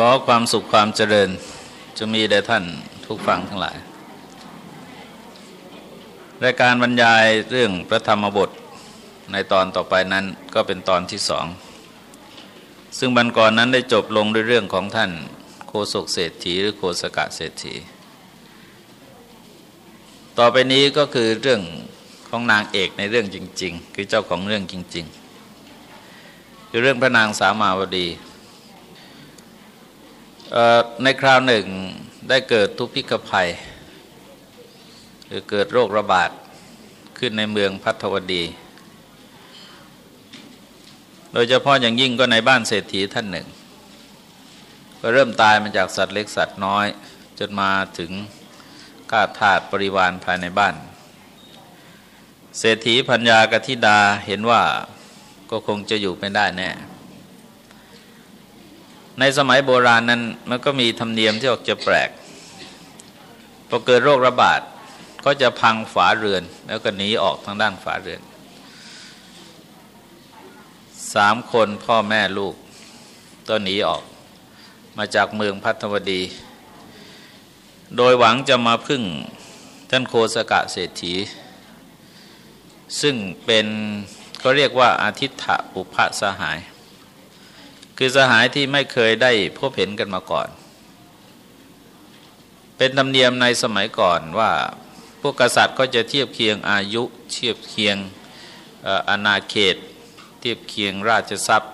ขอความสุขความเจริญจะมีแด่ท่านทุกฝั่งทั้งหลาย รายการบรรยายเรื่องพระธรรมบทในตอนต่อไปนั้นก็เป็นตอนที่สอง ซึ่งบรรก่อนนั้นได้จบลงด้วยเรื่องของท่านโคศกเศรษฐีหรือโคสกะเศรษฐี ต่อไปนี้ก็คือเรื่องของนางเอกในเรื่องจริง ๆ คือเจ้าของเรื่องจริง ๆ คือเรื่องพระนางสามาวดี ในคราวหนึ่งได้เกิดทุพพิกภัยหรือเกิดโรคระบาดขึ้นในเมืองพัทวดี โดยเฉพาะอย่างยิ่งก็ในบ้านเศรษฐีท่านหนึ่ง ก็เริ่มตายมาจากสัตว์เล็กสัตว์น้อย จนมาถึงก้าทาตปริวารภายในบ้าน เศรษฐีพัญญากธิดาเห็นว่าก็คงจะอยู่ไม่ได้แน่ ในสมัยโบราณนั้นมันก็มีธรรมเนียมที่ออกจะแปลกพอเกิดโรคระบาดก็จะพังฝาเรือน แล้วก็หนีออกทางด้านฝาเรือนสามคนพ่อแม่ลูกก็หนีออก มาจากเมืองพัทวดี โดยหวังจะมาพึ่งท่านโคสกะเศรษฐี ซึ่งเป็นเขาเรียกว่าอาทิตถะปุพะสหาย คือสหายที่ไม่เคยได้พบเห็นกันมาก่อน เป็นธรรมเนียมในสมัยก่อนว่าพวกกษัตริย์ก็จะเทียบเคียงอายุเทียบเคียงอาณาเขต เทียบเคียงราชทรัพย์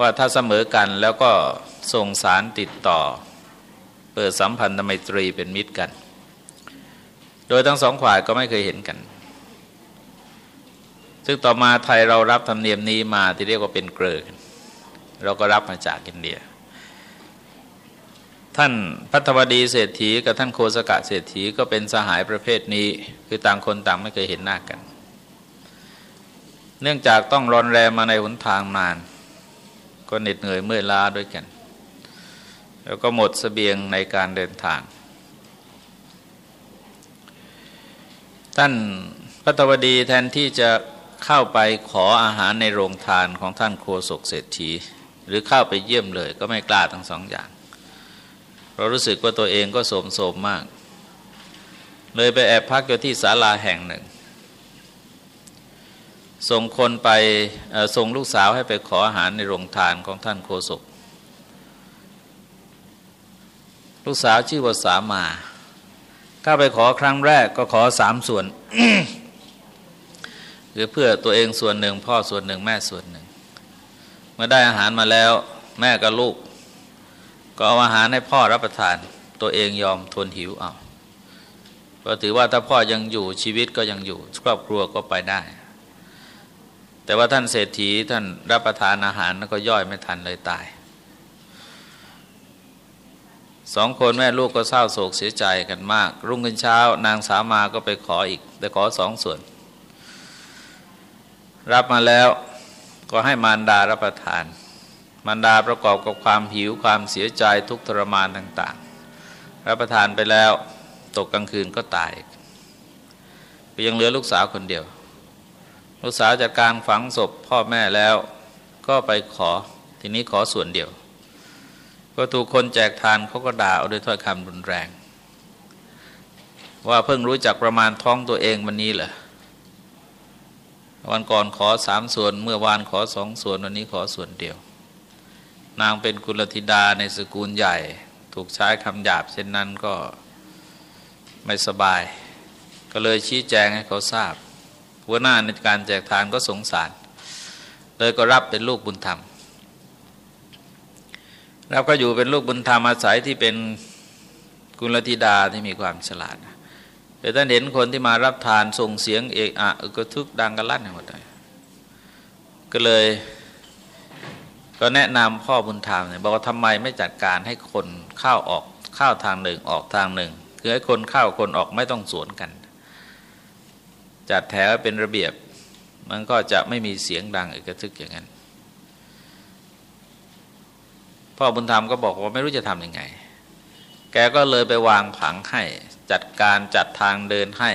ว่าถ้าเสมอกันแล้วก็ส่งสารติดต่อ เปิดสัมพันธไมตรีเป็นมิตรกัน โดยทั้งสองฝ่ายก็ไม่เคยเห็นกัน ซึ่งต่อมาไทยเรารับธรรมเนียมนี้มาที่เรียกว่าเป็นเกลือเราก็รับมาจากอินเดีย ท่านพัทวดีเศรษฐีกับท่านโคสกะเศรษฐีก็เป็นสหายประเภทนี้ คือต่างคนต่างไม่เคยเห็นหน้ากัน เนื่องจากต้องรอนแรมมาในหนทางนาน ก็เหน็ดเหนื่อยเมื่อยล้าด้วยกัน แล้วก็หมดสเสบียงในการเดินทาง ท่านพัทวดีแทนที่จะ เข้าไปขออาหารในโรงทานของท่านโคศกเศรษฐี หรือเข้าไปเยี่ยมเลยก็ไม่กล้าทั้งสองอย่าง เรารู้สึกว่าตัวเองก็โสมโสมมาก เลยไปแอบพักอยู่ที่ศาลาแห่งหนึ่ง ส่งคนไปส่งลูกสาวให้ไปขออาหารในโรงทานของท่านโคศก ลูกสาวชื่อว่าสามาเข้าไปขอครั้งแรกก็ขอสามส่วน คือเพื่อตัวเองส่วนหนึ่ง พ่อส่วนหนึ่งแม่ส่วนหนึ่ง เมื่อได้อาหารมาแล้วแม่กับลูก ก็เอาอาหารให้พ่อรับประทาน ตัวเองยอมทนหิวเอาก็ถือว่าถ้าพ่อยังอยู่ชีวิตก็ยังอยู่ ครอบครัวก็ไปได้ แต่ว่าท่านเศรษฐีท่านรับประทานอาหารแล้วก็ย่อยไม่ทันเลยตายสองคนแม่ลูกก็เศร้าโศกเสียใจกันมาก รุ่งขึ้นเช้านางสามาก็ไปขออีกแต่ขอสองส่วน รับมาแล้วก็ให้มารดารับประทาน มารดาประกอบกับความหิวความเสียใจทุกทรมานต่าง ๆ รับประทานไปแล้วตกกลางคืนก็ตายก็ยังเหลือลูกสาวคนเดียว ลูกสาวจัดการฝังศพพ่อแม่แล้ว ก็ไปขอทีนี้ขอส่วนเดียว ก็ถูกคนแจกทานเขาก็ด่าเอาด้วยถ้อยคำรุนแรง ว่าเพิ่งรู้จักประมาณท้องตัวเองวันนี้เหรอ วันก่อนขอสามส่วน เมื่อวานขอสองส่วน วันนี้ขอส่วนเดียว นางเป็นกุลธิดาในสกุลใหญ่ ถูกใช้คำหยาบ เช่นนั้นก็ไม่สบาย ก็เลยชี้แจงให้เขาทราบหัวหน้าในการแจกทานก็สงสาร เลยก็รับเป็นลูกบุญธรรมรับก็อยู่เป็นลูกบุญธรรมอาศัยที่เป็นกุลธิดาที่มีความฉลาด แต่ท่านเห็นคนที่มารับทานส่งเสียงเอกอะก็ทึกดังกันลั่นหมดเลยก็เลยก็แนะนำพ่อบุญธรรมเนี่ยบอกว่าทำไมไม่จัดการให้คนเข้าออกเข้าทางหนึ่งออกทางหนึ่ง คือให้คนเข้าคนออกไม่ต้องสวนกัน จัดแถวเป็นระเบียบ มันก็จะไม่มีเสียงดังเอกทึกอย่างนั้นพ่อบุญธรรมก็บอกว่าไม่รู้จะทำยังไง แกก็เลยไปวางผังให้ จัดการจัดทางเดินให้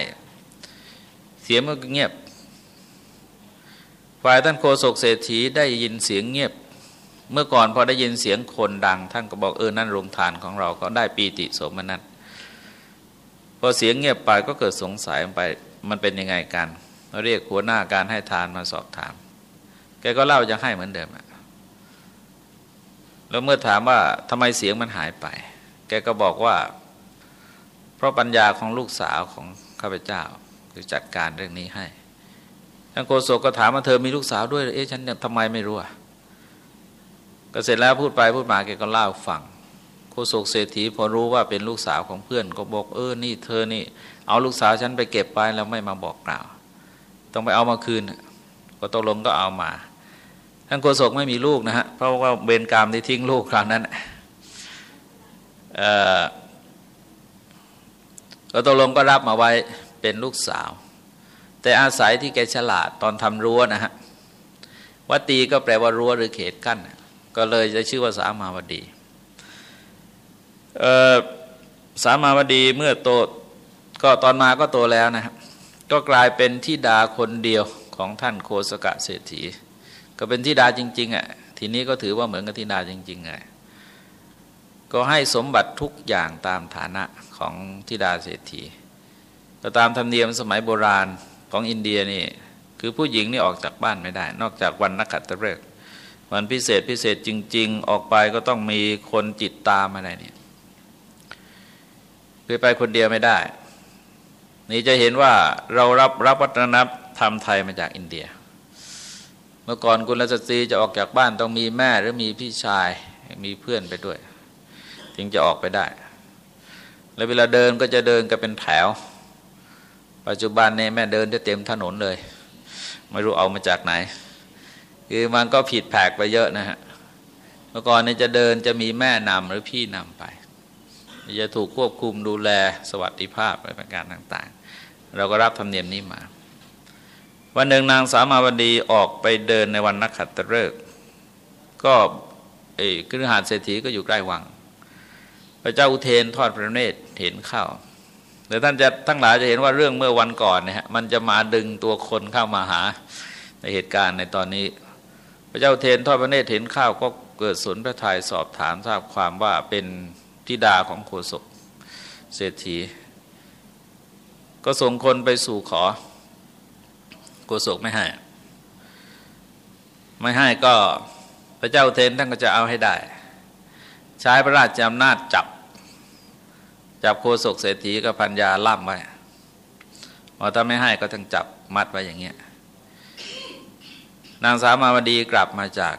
เสียงมันก็เงียบ ฝ่ายท่านโคศกเศรษฐีได้ยินเสียงเงียบ เมื่อก่อนพอได้ยินเสียงคนดัง ท่านก็บอกเออนั่นโรงทานของเราก็ได้ปีติโสมนัสพอเสียงเงียบไปก็เกิดสงสัยไปมันเป็นยังไงกันเรียกหัวหน้าการให้ทานมาสอบถาม แกก็เล่าจะให้เหมือนเดิมแล้วเมื่อถามว่าทำไมเสียงมันหายไป แกก็บอกว่า เพราะปัญญาของลูกสาวของข้าพเจ้าคือจัดการเรื่องนี้ให้ท่านโกศกก็ถามว่าเธอมีลูกสาวด้วย เอ๊ะฉันทำไมไม่รู้อะก็เสร็จแล้วพูดไปพูดมาแกก็เล่าฟังโคศกเศรษฐีพอรู้ว่าเป็นลูกสาวของเพื่อน ก็บอกเออนี่เธอนี่ เอาลูกสาวฉันไปเก็บไปแล้วไม่มาบอกกล่าว ต้องไปเอามาคืน ก็ตกลงก็เอามาท่านโกศกไม่มีลูกนะฮะเพราะว่าเบนกรรมที่ทิ้งลูกคราวนั้นเออ ก็ตกลงก็รับมาไว้เป็นลูกสาว แต่อาศัยที่แกฉลาดตอนทำรั้วนะฮะวัตีก็แปลว่ารั้วหรือเขตกั้น ก็เลยจะชื่อว่าสามาวดีสามาวดีเมื่อโตก็ตอนมาก็โตแล้วนะครับก็กลายเป็นที่ดาคนเดียวของท่านโคสกะเศรษฐี ก็เป็นที่ดาจริงๆอะทีนี้ก็ถือว่าเหมือนกับที่ดาจริงๆไงก็ให้สมบัติทุกอย่างตามฐานะ ของทิดาเศรษฐีก็ตามธรรมเนียมสมัยโบราณของอินเดียนี่คือผู้หญิงนี่ออกจากบ้านไม่ได้ นอกจากวันนักขัตฤกษ์วันพิเศษพิเศษจริง ๆ ออกไปก็ต้องมีคนจิตตามอะไรเนี่ยคือไปคนเดียวไม่ได้ นี่จะเห็นว่าเรารับรับวัฒนธรรมไทยมาจากอินเดีย เมื่อก่อนคุณรัชสีจะออกจากบ้านต้องมีแม่หรือมีพี่ชายมีเพื่อนไปด้วย ถึงจะออกไปได้ แล้วเวลาเดินก็จะเดินกันเป็นแถว ปัจจุบันเนี่ยแม่เดินได้เต็มถนนเลย ไม่รู้เอามาจากไหน คือมันก็ผิดแผกไปเยอะนะฮะ เมื่อก่อนเนี่ยจะเดินจะมีแม่นำหรือพี่นำไป จะถูกควบคุมดูแลสวัสดิภาพอะไรประการต่าง ๆ เราก็รับธรรมเนียมนี้มา วันหนึ่งนางสามาวดีออกไปเดินในวันนักขัตฤกษ์ก็ไอ้ครือหาดเศรษฐีก็อยู่ใกล้วัง พระเจ้าอุเทนทอดพระเนตรเห็นเข้าแต่ท่านจะทั้งหลายจะเห็นว่าเรื่องเมื่อวันก่อนเนี่ยมันจะมาดึงตัวคนเข้ามาหาในเหตุการณ์ในตอนนี้ พระเจ้าเทนทอดพระเนตรเห็นข้าวก็เกิดสนพระทัยสอบถามทราบความว่าเป็นธิดาของโคศกเศรษฐี ก็ส่งคนไปสู่ขอโคศกไม่ให้ ไม่ให้ก็พระเจ้าเทนท่านก็จะเอาให้ได้ ใช้พระราชอำนาจจับ จับโคศกเศรษฐีกับพัญญาล่ามไว้พอถ้าไม่ให้ก็ต้องจับมัดไว้อย่างเงี้ยนางสาวมาวดีกลับมาจาก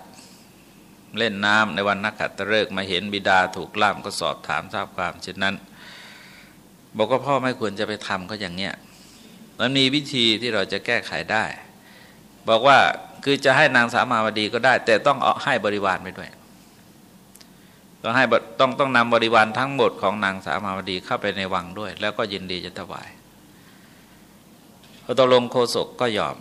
เล่นน้ำในวันนักขัตฤกษ์มาเห็นบิดาถูกล่ามก็สอบถามทราบความเช่นนั้น บอกว่าพ่อไม่ควรจะไปทำก็อย่างเงี้ยมันมีวิธีที่เราจะแก้ไขได้ บอกว่าคือจะให้นางสาวมาวดีก็ได้ แต่ต้องเอาให้บริวารไปด้วย ต้องให้ต้องต้องนำบริวารทั้งหมดของนางสามาวดีเข้าไปในวังด้วย แล้วก็ยินดีจะถวายพอตกลงโคศกก็ยอม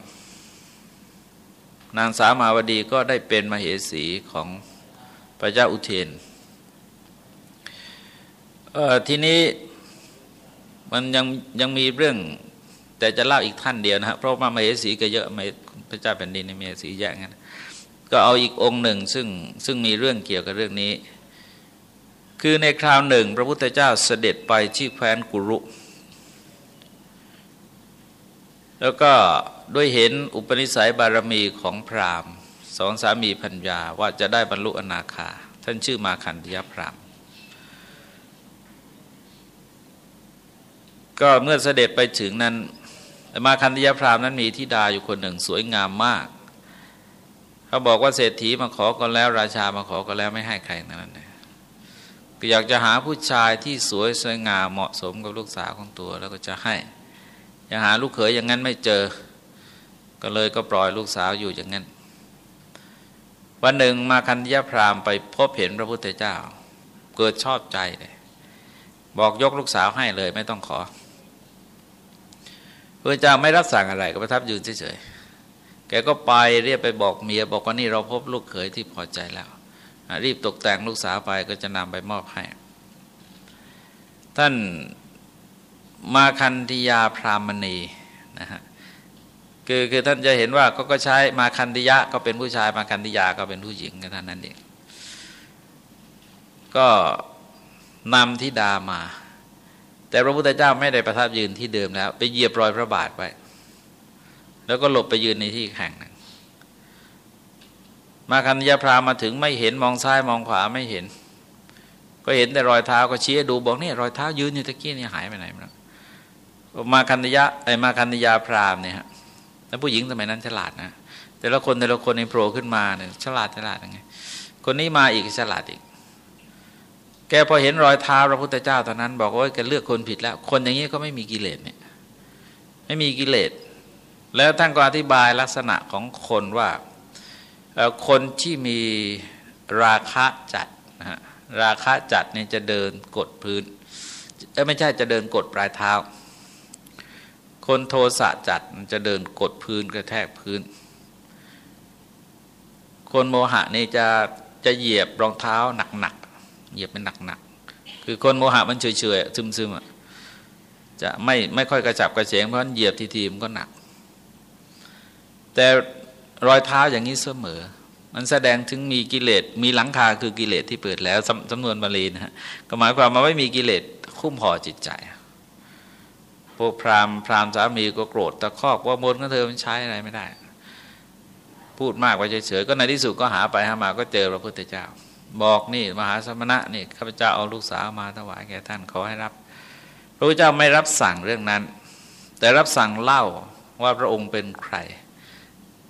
นางสามาวดีก็ได้เป็นมเหสีของพระเจ้าอุเทนทีนี้มันยังยังมีเรื่องแต่จะเล่าอีกท่านเดียวนะครับเพราะว่ามเหสีก็เยอะพระเจ้าแผ่นดินในมเหสีแยกงั้นก็เอาอีกองค์หนึ่งซึ่งซึ่งมีเรื่องเกี่ยวกับเรื่องนี้ คือในคราวหนึ่ง พระพุทธเจ้าเสด็จไปที่แคว้นกุรุ แล้วก็ด้วยเห็นอุปนิสัยบารมีของพราหมณ์สองสามีพัญญาว่าจะได้บรรลุอนาคา ท่านชื่อมาคันธยพราหมณ์ ก็เมื่อเสด็จไปถึงนั้น มาคันธยพราหมณ์นั้นมีทิดาอยู่คนหนึ่งสวยงามมากเขาบอกว่าเศรษฐีมาขอก็แล้ว ราชามาขอก็แล้วไม่ให้ใครนั้น ก็อยากจะหาผู้ชายที่สวยสวยงามเหมาะสมกับลูกสาวของตัว แล้วก็จะให้ยังหาลูกเขยอย่างนั้นไม่เจอ ก็เลยก็ปล่อยลูกสาวอยู่อย่างนั้น วันหนึ่งมาคันยะพรามไปพบเห็นพระพุทธเจ้า เกิดชอบใจเลยบอกยกลูกสาวให้เลยไม่ต้องขอพระเจ้าไม่รับสั่งอะไรก็ประทับยืนเฉยๆแกก็ไปเรียกไปบอกเมียบอกว่านี่เราพบลูกเขยที่พอใจแล้ว รีบตกแต่งลูกสาวไปก็จะนำไปมอบให้ ท่านมาคันธิยาพรามณีนะฮะคือคือท่านจะเห็นว่าก็ก็ใช้มาคันธิยะก็เป็นผู้ชายมาคันธิยาก็เป็นผู้หญิงกันท่านนั้นเองก็นำทิดามา แต่พระพุทธเจ้าไม่ได้ประทับยืนที่เดิมแล้ว ไปเหยียบรอยพระบาทไว้ แล้วก็หลบไปยืนในที่แห่งหนึ่ง มาคันยาพรามาถึงไม่เห็นมองซ้ายมองขวาไม่เห็น ก็เห็นแต่รอยเท้าก็ชี้ดูบอกนี่รอยเท้ายืนอยู่ตะกี้นี่หายไปไหนมามาคันยะไอมาคันยาพรามเนี่ยฮะแล้วผู้หญิงสมัยนั้นฉลาดนะแต่ละคนแต่ละคนในโผล่ขึ้นมาเนี่ยฉลาดฉลาดยังไงคนนี้มาอีกฉลาดอีก แกพอเห็นรอยเท้าพระพุทธเจ้าตอนนั้น บอกว่าแกเลือกคนผิดแล้ว คนอย่างนี้ก็ไม่มีกิเลสเนี่ยไม่มีกิเลสแล้วท่านก็อธิบายลักษณะของคนว่า คนที่มีราคะจัดนะฮะราคะจัดเนี่ยจะเดินกดพื้นไม่ใช่จะเดินกดปลายเท้า คนโทสะจัดจะเดินกดพื้นกระแทกพื้น คนโมหะนี่จะจะเหยียบรองเท้าหนักๆเหยียบเป็นหนักๆคือคนโมหะมันเฉยๆซึมๆอะจะไม่ไม่ค่อยกระจับกระเฉงเพราะเหยียบทีๆมันก็หนัก แต่ รอยเท้าอย่างนี้เสมอ มันแสดงถึงมีกิเลสมีหลังคาคือกิเลสที่เปิดแล้วจำนวนบาลีนะฮะก็หมายความว่าไม่มีกิเลสคุ้มห่อจิตใจ พวกพราหมณ์พราหมณ์สามีก็โกรธตะคอกว่ามนของเธอมันใช้อะไรไม่ได้ พูดมากไปเฉยๆก็ในที่สุดก็หาไปหามาก็เจอพระพุทธเจ้า บอกนี่มหาสมณะนี่ข้าพเจ้าเอาลูกสาวมาถวายแก่ท่านขอให้รับ พระพุทธเจ้าไม่รับสั่งเรื่องนั้น แต่รับสั่งเล่าว่าพระองค์เป็นใคร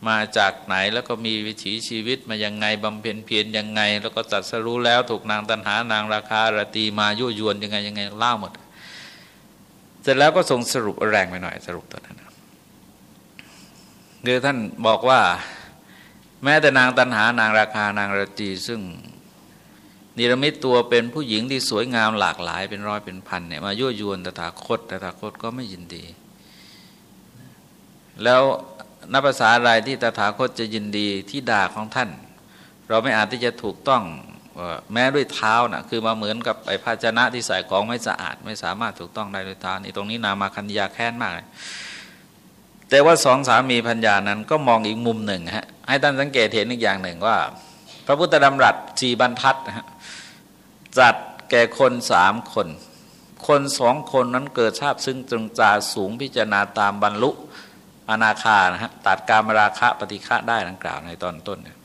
มาจากไหนแล้วก็มีวิถีชีวิตมายังไงบำเพ็ญเพียรยังไง แล้วก็ตัดสรู้แล้วถูกนางตันหานางราคารตีมายุยวนยังไงยังไงเล่าหมด เสร็จแล้วก็ส่งสรุปแรงไปหน่อยสรุปตัวนั้นคือท่านบอกว่า แม้แต่นางตันหานางราคานางรตีซึ่งนิรมิตตัวเป็นผู้หญิงที่สวยงามหลากหลายเป็นร้อยเป็นพันเนี่ยมายั่วยวนตถาคตตถาคตก็ไม่ยินดี แล้ว นับภาษาอะไรที่ตถาคตจะยินดีที่ด่าของท่าน เราไม่อาจที่จะถูกต้องแม้ด้วยเท้านะคือมาเหมือนกับไอ้ภาชนะที่ใส่ของไม่สะอาด ไม่สามารถถูกต้องได้ด้วยเท้านี่ตรงนี้นามาคันยาแค้นมากเลยแต่ว่าสองสามีพัญญานั้นก็มองอีกมุมหนึ่งฮะให้ท่านสังเกตเห็นอีกอย่างหนึ่งว่า พระพุทธดำรัสสีบรรทัดนะฮะจัดแก่คนสามคน คนสองคนนั้นเกิดชาติซึ่งตรงจาสูงพิจารณาตามบรรลุ อนาคานะฮะตัดการมราคะปฏิฆะได้ดังกล่าวในตอนต้นเนี่ย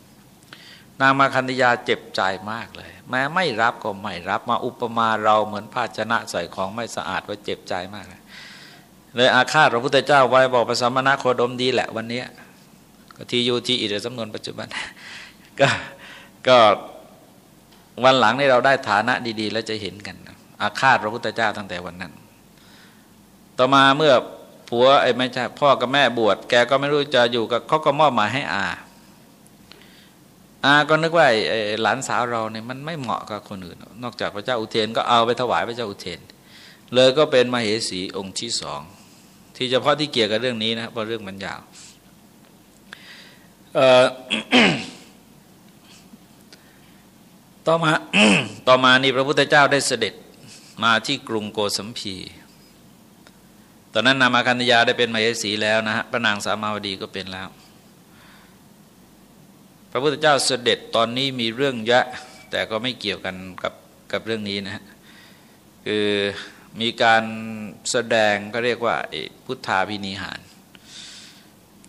นางมาคันธยาเจ็บใจมากเลย แม้ไม่รับก็ไม่รับมาอุปมาเราเหมือนภาชนะใส่ของไม่สะอาดว่าเจ็บใจมากเลยเลยอาฆาตพระพุทธเจ้าไว้บอกพระสมณะโคดมดีแหละวันนี้ก็ทียูทีอิดสำนวนปัจจุบันก็ก็วันหลังนี่เราได้ฐานะดี ๆ แล้วจะเห็นกันอาฆาตพระพุทธเจ้าตั้งแต่วันนั้น ต่อมาเมื่อ ผัวไอ้ไม่ใช่พ่อกับแม่บวชแกก็ไม่รู้จะอยู่กับเขาก็มอบหมายให้อาอาก็นึกว่าไอ้หลานสาวเราเนี่ยมันไม่เหมาะกับคนอื่น นอกจากพระเจ้าอุเทนก็เอาไปถวายพระเจ้าอุเทน เลยก็เป็นมาเหสีองค์ที่สองที่เฉพาะที่เกี่ยวกับเรื่องนี้นะเพราะเรื่องมันยาวต่อมาต่อมานี่พระพุทธเจ้าได้เสด็จมาที่กรุงโกสัมพี อนนั้นนามาคันยาได้เป็นมเหสีแล้วนะฮะพระนางสามาวดีก็เป็นแล้ว พระพุทธเจ้าเสด็จตอนนี้มีเรื่องเยอะแต่ก็ไม่เกี่ยวกันกับกับเรื่องนี้นะฮะคือมีการแสดงก็เรียกว่าพุทธาพินิหาร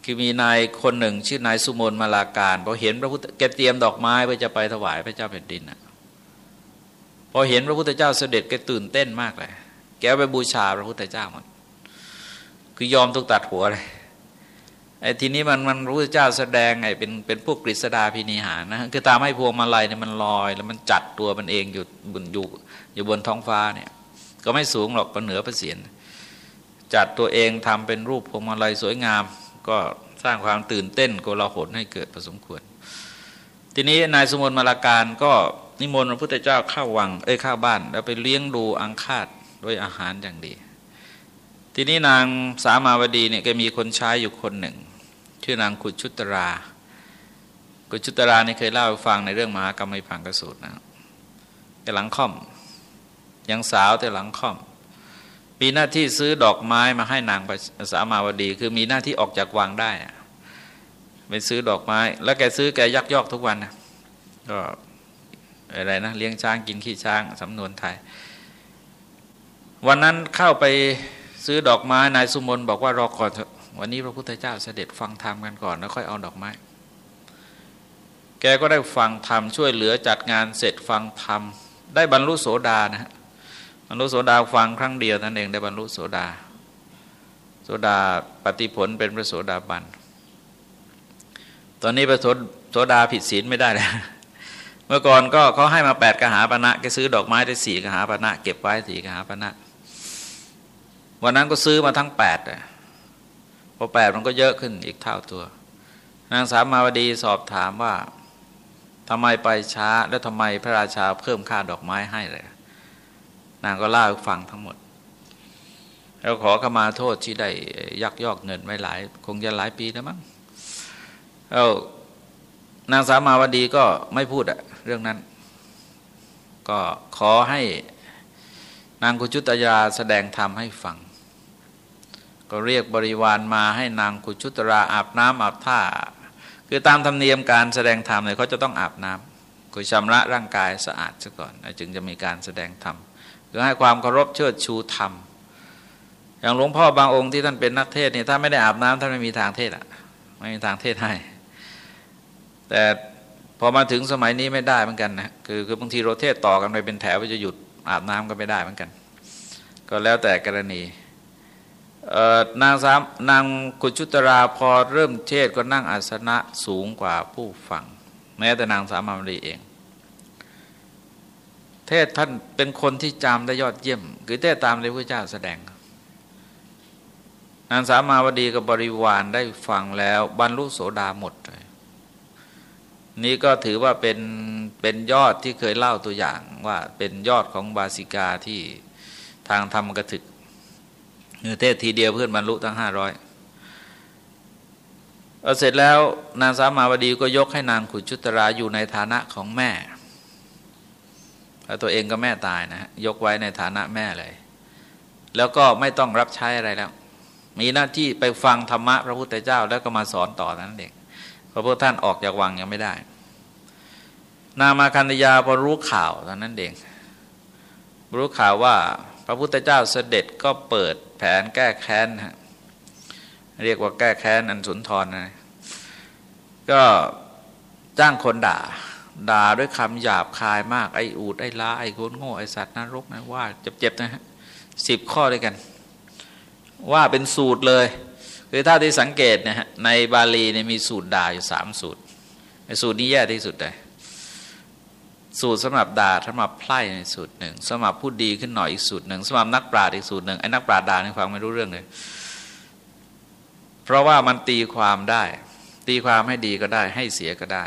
คือมีนายคนหนึ่งชื่อนายสุมนมาลาการพอเห็นพระพุทธแกเตรียมดอกไม้เพื่อจะไปถวายพระเจ้าแผ่นดินนะพอเห็นพระพุทธเจ้าเสด็จแกตื่นเต้นมากเลย แกไปบูชาพระพุทธเจ้าหมด คือยอมทุกตัดหัวเลยไอ้ทีนี้มันมันรู้เจ้าแสดงไอ้เป็นเป็นพวกกฤษดาพินิหารนะคือตามให้พวงมาลัยเนี่ยมันลอย แล้วมันจัดตัวมันเองอยู่บนอยู่อยู่บนท้องฟ้าเนี่ยก็ไม่สูงหรอกก็เหนือพระเศียรจัดตัวเองทำเป็นรูปพวงมาลัยสวยงาม ก็สร้างความตื่นเต้นโกลาหลให้เกิดผสมควร ทีนี้นายสมุนมาลาการก็นิมนต์พระพุทธเจ้าเข้าวังเอ้ยเข้าบ้าน แล้วไปเลี้ยงดูอังคาดด้วยอาหารอย่างดี ทีนี้นางสามาวดีเนี่ยก็มีคนใช้อยู่คนหนึ่ง ชื่อนางขุชุตรากุชุตราเนี่ยเคยเล่าให้ฟังในเรื่องมหากรรมพังกสูตรนะแต่หลังค่อม ยังสาวแต่หลังค่อม มีหน้าที่ซื้อดอกไม้มาให้นางสามาวดี คือมีหน้าที่ออกจากวังได้ไปซื้อดอกไม้ แล้วแกซื้อแกยักยอกทุกวันนะก็อะไรนะเลี้ยงช้างกินขี้ช้างสำนวนไทย วันนั้นเข้าไป ซื้อดอกไม้นายสุมนบอกว่ารอก่อนเถอะวันนี้พระพุทธเจ้าเสด็จฟังธรรมกันก่อนแล้วค่อยเอาดอกไม้ แกก็ได้ฟังธรรมช่วยเหลือจัดงานเสร็จฟังธรรมได้บรรลุโสดานะฮะบรรลุโสดาฟังครั้งเดียวนั่นเองได้บรรลุโสดา โสดาปฏิผลเป็นพระโสดาบัน ตอนนี้พระโสดาผิดศีลไม่ได้แล้วเมื่อก่อนก็เขาให้มาแปดกหาปณะแกซื้อดอกไม้ได้สี่กหาปณะเก็บไว้สี่กหาปณะ วันนั้นก็ซื้อมาทั้งแปดพอแปดมันก็เยอะขึ้นอีกเท่าตัว นางสามาวดีสอบถามว่าทำไมไปช้าแล้วทำไมพระราชาเพิ่มค่าดอกไม้ให้เลยนางก็เล่าให้ฟังทั้งหมดแล้วขอขมาโทษที่ได้ยักยอกเงินไว้หลาย คงจะหลายปีแล้วมั้งแล้วนางสามาวดีก็ไม่พูดอะเรื่องนั้น ก็ขอให้นางกุจุตยาแสดงธรรมให้ฟัง ก็เรียกบริวารมาให้นางกุจุตราอาบน้ำอาบท่า คือตามธรรมเนียมการแสดงธรรมเนี่ยเขาจะต้องอาบน้ำคือชำระร่างกายสะอาดซะก่อน จึงจะมีการแสดงธรรมคือให้ความเคารพเชิดชูธรรม อย่างหลวงพ่อบางองค์ที่ท่านเป็นนักเทศนี่ยถ้าไม่ได้อาบน้ำท่านไม่มีทางเทศอะไม่มีทางเทศให้ แต่พอมาถึงสมัยนี้ไม่ได้เหมือนกันนะคือคือบางทีเราเทศต่อกันไปเป็นแถวจะหยุดอาบน้ำก็ไม่ได้เหมือนกัน ก็แล้วแต่กรณี นางสามนางกุชุตราพอเริ่มเทศก็นั่งอาสนะสูงกว่าผู้ฟัง แม้แต่นางสามามรีเอง เทศท่านเป็นคนที่จำได้ยอดเยี่ยม คือเทศตามที่พระเจ้าแสดง นางสามาวดีกับบริวารได้ฟังแล้วบรรลุโสดาหมดเลยนี่ก็ถือว่าเป็นเป็นยอดที่เคยเล่าตัวอย่างว่าเป็นยอดของบาสิกาที่ทางธรรมกถึก เทศทีเดียวเพื่อนบรรลุทั้งห้าร้อยเสร็จแล้วนางสามาวดีก็ยกให้นางขุชุตราอยู่ในฐานะของแม่แล้วตัวเองก็แม่ตายนะยกไว้ในฐานะแม่เลย แล้วก็ไม่ต้องรับใช้อะไรแล้ว มีหน้าที่ไปฟังธรรมะพระพุทธเจ้าแล้วก็มาสอนต่อนั้นเด็กเพราะพวกท่านออกจากวังยังไม่ได้ นามาคันยาพอรู้ข่าวตอนนั้นเองรู้ข่าวว่าพระพุทธเจ้าเสด็จก็เปิด แผนแก้แค้นฮะเรียกว่าแก้แค้นอันสุนทรนะก็จ้างคนด่า ด่าด้วยคำหยาบคายมากไอ้อูดไอ้ล้าไอ้คนโง่ไอ้สัตว์นรกนะว่าเจ็บๆนะฮะสิบข้อด้วยกัน ว่าเป็นสูตรเลยคือถ้าที่สังเกตนะฮะในบาลีเนี่ยมีสูตรด่าอยู่สามสูตรในสูตรนี้แย่ที่สุดเลย สูตรสำหรับด่าสำหรับไพร่ในสูตรหนึ่งสำหรับพูดดีขึ้นหน่อยอีกสูตรหนึ่งสำหรับนักปราชญ์อีกสูตรหนึ่งไอ้นักปราชญ์ด่าในฟังไม่รู้เรื่องเลย เพราะว่ามันตีความได้ ตีความให้ดีก็ได้ ให้เสียก็ได้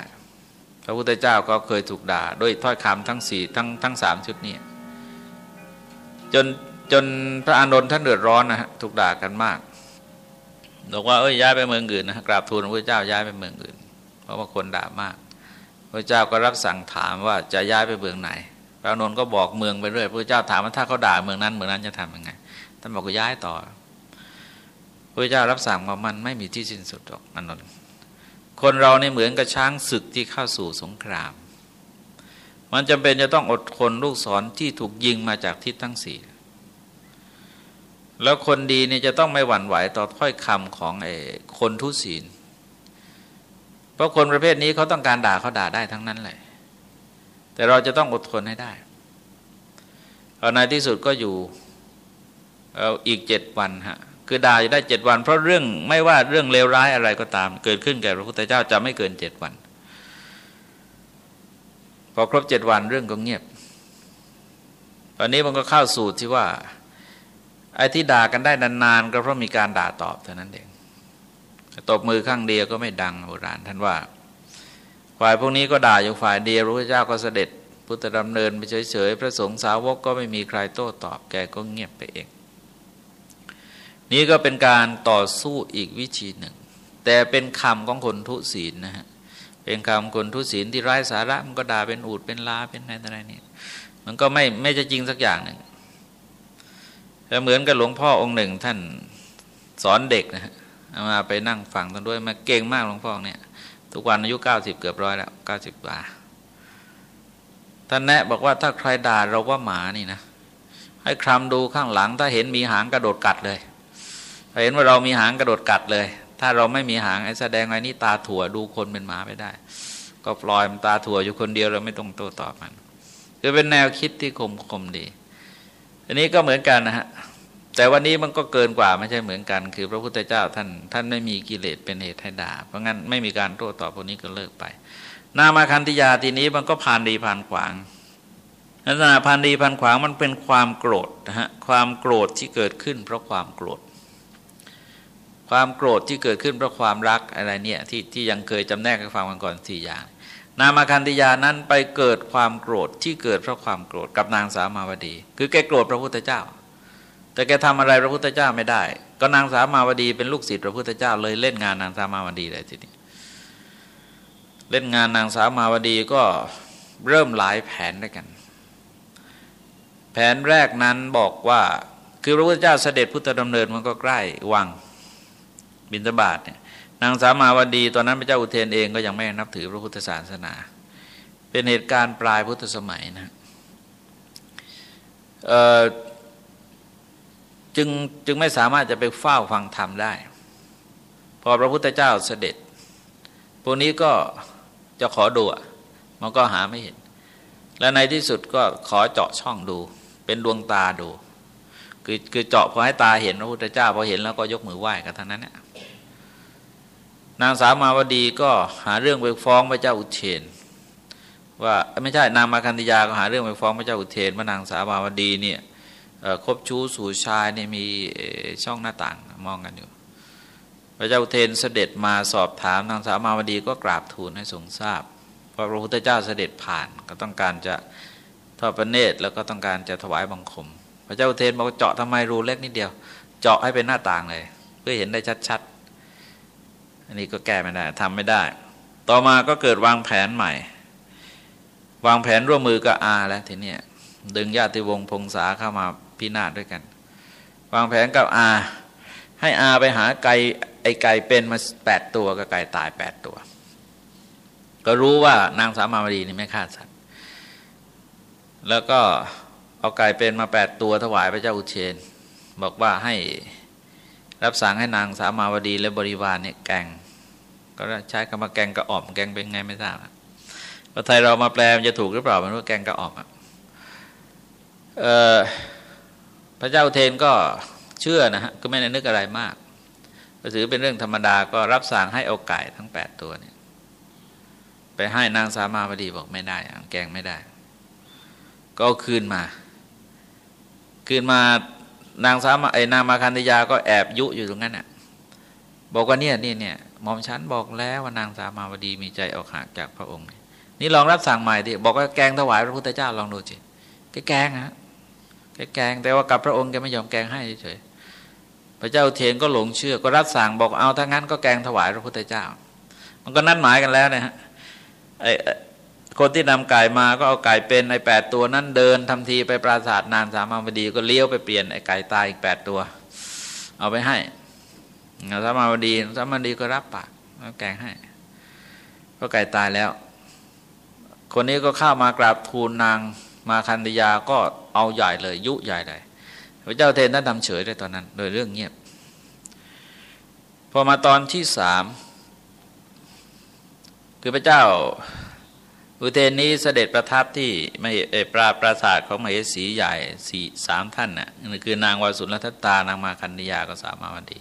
พระพุทธเจ้าก็เคยถูกด่าด้วยถ้อยคำทั้งสี่ทั้งทั้งสามชุดนี้จนจนพระอานนท์ท่านเดือดร้อนนะฮะถูกด่ากันมากบอกว่าเอ้ยย้ายไปเมืองอื่นนะกราบทูลพระพุทธเจ้าย้ายไปเมืองอื่น เพราะว่าคนด่ามาก พระเจ้าก็รับสั่งถามว่าจะย้ายไปเมืองไหนพระนนท์ก็บอกเมืองไปเรื่อยพระเจ้าถามว่าถ้าเขาด่าเมืองนั้นเมืองนั้นจะทํำยังไงท่านบอกก็ย้ายต่อพระเจ้ารับสั่งว่ามันไม่มีที่สิ้นสุดหรอกอนนท์คนเราเนี่เหมือนกับช้างศึกที่เข้าสู่สงคราม มันจำเป็นจะต้องอดทนลูกศรที่ถูกยิงมาจากทิศทั้งสี่แล้วคนดีเนี่ยจะต้องไม่หวั่นไหวต่อถ้อยคำของไอ้คนทุศีล ราะคนประเภทนี้เขาต้องการด่าเขาด่าได้ทั้งนั้นเลยแต่เราจะต้องอดทนให้ได้เอาในที่สุดก็อยู่เอาอีกเจ็ดวันฮะคือด่าจะได้เจ็ดวัน เพราะเรื่องไม่ว่าเรื่องเลวร้ายอะไรก็ตาม เกิดขึ้นแก่พระพุทธเจ้าจะไม่เกินเจ็ดวัน พอครบเจ็ดวันเรื่องก็เงียบ ตอนนี้มันก็เข้าสู่ที่ว่าไอ้ที่ด่ากันได้นานๆก็เพราะมีการด่าตอบเท่านั้นเอง ตบมือข้างเดียวก็ไม่ดังโบราณท่านว่า ฝ่ายพวกนี้ก็ด่าอยู่ฝ่ายเดียวพระเจ้าก็เสด็จ พุทธดำเนินไปเฉยๆพระสงฆ์สาวกก็ไม่มีใครโต้ตอบแกก็เงียบไปเอง นี่ก็เป็นการต่อสู้อีกวิธีหนึ่ง แต่เป็นคำของคนทุศีลนะฮะเป็นคำคนทุศีลที่ไร้สาระมันก็ด่าเป็นอูดเป็นลาเป็นอะไรอะไรนี่มันก็ไม่ไม่จะจริงสักอย่างหนึ่งแต่เหมือนกับหลวงพ่อองค์หนึ่งท่านสอนเด็กนะฮะ มาไปนั่งฟังท่านด้วยมาเก่งมากหลวงพ่อเนี่ย ทุกวันอายุเก้าสิบเกือบร้อยแล้วเก้าสิบกว่าท่านแนะบอกว่าถ้าใครด่าเราว่าหมานี่นะ ให้คลำดูข้างหลัง ถ้าเห็นมีหางกระโดดกัดเลยเห็นว่าเรามีหางกระโดดกัดเลย ถ้าเราไม่มีหางไอ้แสดงไอ้นี่ตาถั่วดูคนเป็นหมาไม่ได้ ก็ปล่อยมันตาถั่วอยู่คนเดียวเราไม่ต้องโต้ตอบมันคือเป็นแนวคิดที่คมคมดี อันนี้ก็เหมือนกันนะฮะ แต่วันนี้มันก็เกินกว่าไม่ใช่เหมือนกัน คือพระพุทธเจ้าท่านท่านไม่มีกิเลสเป็นเหตุให้ด่า เพราะงั้นไม่มีการโต้ตอบพวกนี้ก็เลิกไป นามาคันติยาทีนี้มันก็ผ่านดีผ่านขวางลักษณะผ่านดีผ่านขวางมันเป็นความโกรธนะฮะความโกรธที่เกิดขึ้น เพราะความโกรธ ความโกรธที่เกิดขึ้นเพราะความรักอะไรเนี่ยที่ที่ยังเคยจำแนกให้ฟังมาก่อนสี่อย่าง นามาคันติยานั้นไปเกิดความโกรธที่เกิดเพราะความโกรธกับนางสามาวดี คือแกโกรธพระพุทธเจ้า แต่แกทำอะไรพระพุทธเจ้าไม่ได้ ก็นางสามาวดีเป็นลูกศิษย์พระพุทธเจ้าเลยเล่นงานนางสามาวดีเลยทีนี้เล่นงานนางสามาวดีก็เริ่มหลายแผนด้วยกัน แผนแรกนั้นบอกว่าคือพระพุทธเจ้าเสด็จพุทธดำเนินมันก็ใกล้วังบินตบาทเนี่ยนางสามาวดี ตอนนั้นพระเจ้าอุเทนเองก็ยังไม่นับถือพระพุทธศาสนา เป็นเหตุการณ์ปลายพุทธสมัยนะ จึงจึงไม่สามารถจะไปเฝ้าฟังธรรมได้ พอพระพุทธเจ้าเสด็จ พวกนี้ก็จะขอดูมันก็หาไม่เห็น และในที่สุดก็ขอเจาะช่องดู เป็นดวงตาดู คือคือเจาะพอให้ตาเห็นพระพุทธเจ้าพอเห็นแล้วก็ยกมือไหว้กันทั้งนั้นเนี่ยนางสาวมาวดีก็หาเรื่องไปฟ้องพระเจ้าอุเทนว่าไม่ใช่นางมาคันธยาก็หาเรื่องไปฟ้องพระเจ้าอุเทนว่านางสาวมาวดีเนี่ย คบชู้สู่ชายเนี่ยมีช่องหน้าต่างมองกันอยู่ พระเจ้าเทนเสด็จมาสอบถามนางสาวมาวดีก็กราบทูลให้ทรงทราบเพราะพระพุทธเจ้าเสด็จผ่านก็ต้องการจะทอดพระเนตรแล้วก็ต้องการจะถวายบังคม พระเจ้าเทนบอกเจาะทำไมรูเล็กนิดเดียว เจาะให้เป็นหน้าต่างเลย เพื่อเห็นได้ชัดๆ อันนี้ก็แก้ไม่ได้ทำไม่ได้ ต่อมาก็เกิดวางแผนใหม่ วางแผนร่วมมือกับอาแล้วทีนี้ดึงญาติวงศ์พงษาเข้ามา พินาศด้วยกัน วางแผนกับอา ให้อาไปหาไก่ไอไก่เป็นมาแปดตัวกับไก่ตายแปดตัว ก็รู้ว่านางสามาวดีนี่ไม่ฆ่าสัตว์ แล้วก็เอาไก่เป็นมาแปดตัวถวายพระเจ้าอุเชน บอกว่าให้รับสั่งให้นางสามาวดีและบริวารเนี่ยแกง ก็ใช้คำว่าแกงกระอ่อมแกงเป็นไงไม่ทราบพระไทยเรามาแปลมันจะถูกหรือเปล่ามันว่าแกงกระอ่อมอะ พระเจ้าเทนก็เชื่อนะฮะก็ไม่ได้นึกอะไรมากก็ถือเป็นเรื่องธรรมดาก็รับสั่งให้เอาไก่ทั้งแปดตัวเนี่ยไปให้นางสามาวดีบอกไม่ได้แกงไม่ได้ ก็คืนมา คืนมานางสามาไอนางมาคันธยาก็แอบยุอยู่ตรงนั้นน่ะบอกว่าเนี่ยเนี่ยเนี่ยหม่อมฉันบอกแล้วว่านางสามาวดีมีใจออกหักจากพระองค์ นี่ลองรับสั่งใหม่ดิบอกว่าแกงถวายพระพุทธเจ้าลองดูสิแกงฮะ แกง แต่ว่ากับพระองค์แกไม่ยอมแกงให้เฉยพระเจ้าเทียนก็หลงเชื่อก็รับสั่งบอกเอาถ้างั้นก็แกงถวายพระพุทธเจ้า มันก็นัดหมายกันแล้วนะฮะไอคนที่นำไก่มาก็เอาไก่เป็นไอ้แปดตัวนั้นเดินทำทีไปปราสาทนานสามาวดีก็เลี้ยวไปเปลี่ยนไอไก่ตายอีกแปดตัว เอาไปให้สามาวดีสามาวดีก็รับปากแล้วแกงให้เพราะไก่ตายแล้ว คนนี้ก็เข้ามากราบทูลนาง มาคันธยาก็เอาใหญ่เลยยุใหญ่เลยพระเจ้าเทนนั้นทำเฉยเลยตอนนั้น โดยเรื่องเงียบ พอมาตอนที่สามคือพระเจ้าอุเทนนี้เสด็จประทับที่ไม่ปราปราศาสตร์ของมเหสีใหญ่สี่สามท่านน่ะนั่นคือนางวาสุนรัตตานางมาคันธยาก็สามาวันดี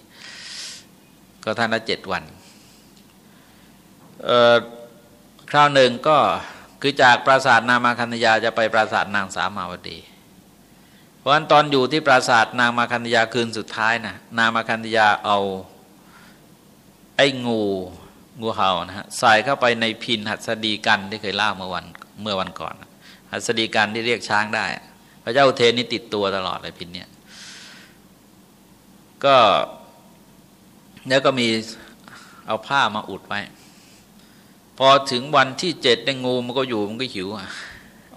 ก็ท่านละเจ็ดวันคราวหนึ่งก็ คือจากปราสาทนามาคันธยาจะไปปราสาทนางสามาวดี เพราะฉะนั้นตอนอยู่ที่ปราสาทนางมาคันธยาคืนสุดท้ายนะนางมาคันธยาเอาไอ้งูงูเห่านะฮะใส่เข้าไปในพินหัสดีกันที่เคยเล่าเมื่อวันเมื่อวันก่อน หัสดีกันที่เรียกช้างได้ พระเจ้าเทนนี่ติดตัวตลอดเลยพินเนี่ยก็แล้วก็มีเอาผ้ามาอุดไว้ พอถึงวันที่เจ็ดในงูมันก็อยู่มันก็หิว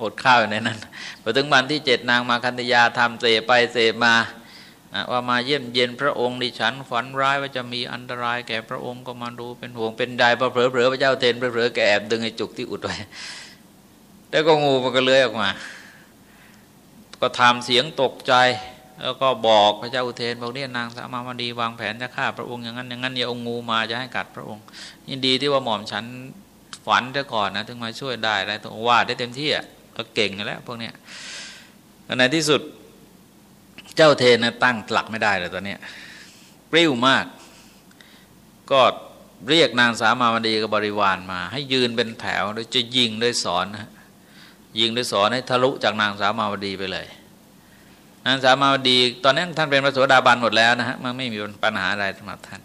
อดข้าวอยู่ในนั้นพอถึงวันที่เจ็ดนางมาคันธยาทำเสไปเสมาว่ามาเยี่ยมเย็นพระองค์ดิฉันฝันร้ายว่าจะมีอันตรายแก่พระองค์ก็มาดูเป็นห่วงเป็นใดพอเผลอๆพระเจ้าเทนเผลอๆแกแอบดึงไอ้จุกที่อุดไว้แล้วก็งูมันก็เลื้อยออกมา ก็ทำเสียงตกใจแล้วก็บอกพระเจ้าอุเทนบอกเนี่ยนางสามาวดีวางแผนจะฆ่าพระองค์อย่างนั้นอย่างนั้นอย่าองงูมาจะให้กัดพระองค์ยินดีที่ว่าหม่อมฉัน ฝันแต่ก่อนนะถึงมาช่วยได้อะไรต้องว่าได้เต็มที่อะก็เก่งแล้วพวกเนี้ยในที่สุดเจ้าเทนนะตั้งหลักไม่ได้เลยตอนเนี้ยปริ้วมาก ก็เรียกนางสามาวดีกับบริวารมา ให้ยืนเป็นแถวโดยจะยิงด้วยสอนนะยิงด้วยสอนให้ทะลุจากนางสามาวดีไปเลย นางสามาวดี ตอนนั้นท่านเป็นพระโสดาบันหมดแล้วนะฮะมันไม่มีปัญหาอะไรสำหรับท่าน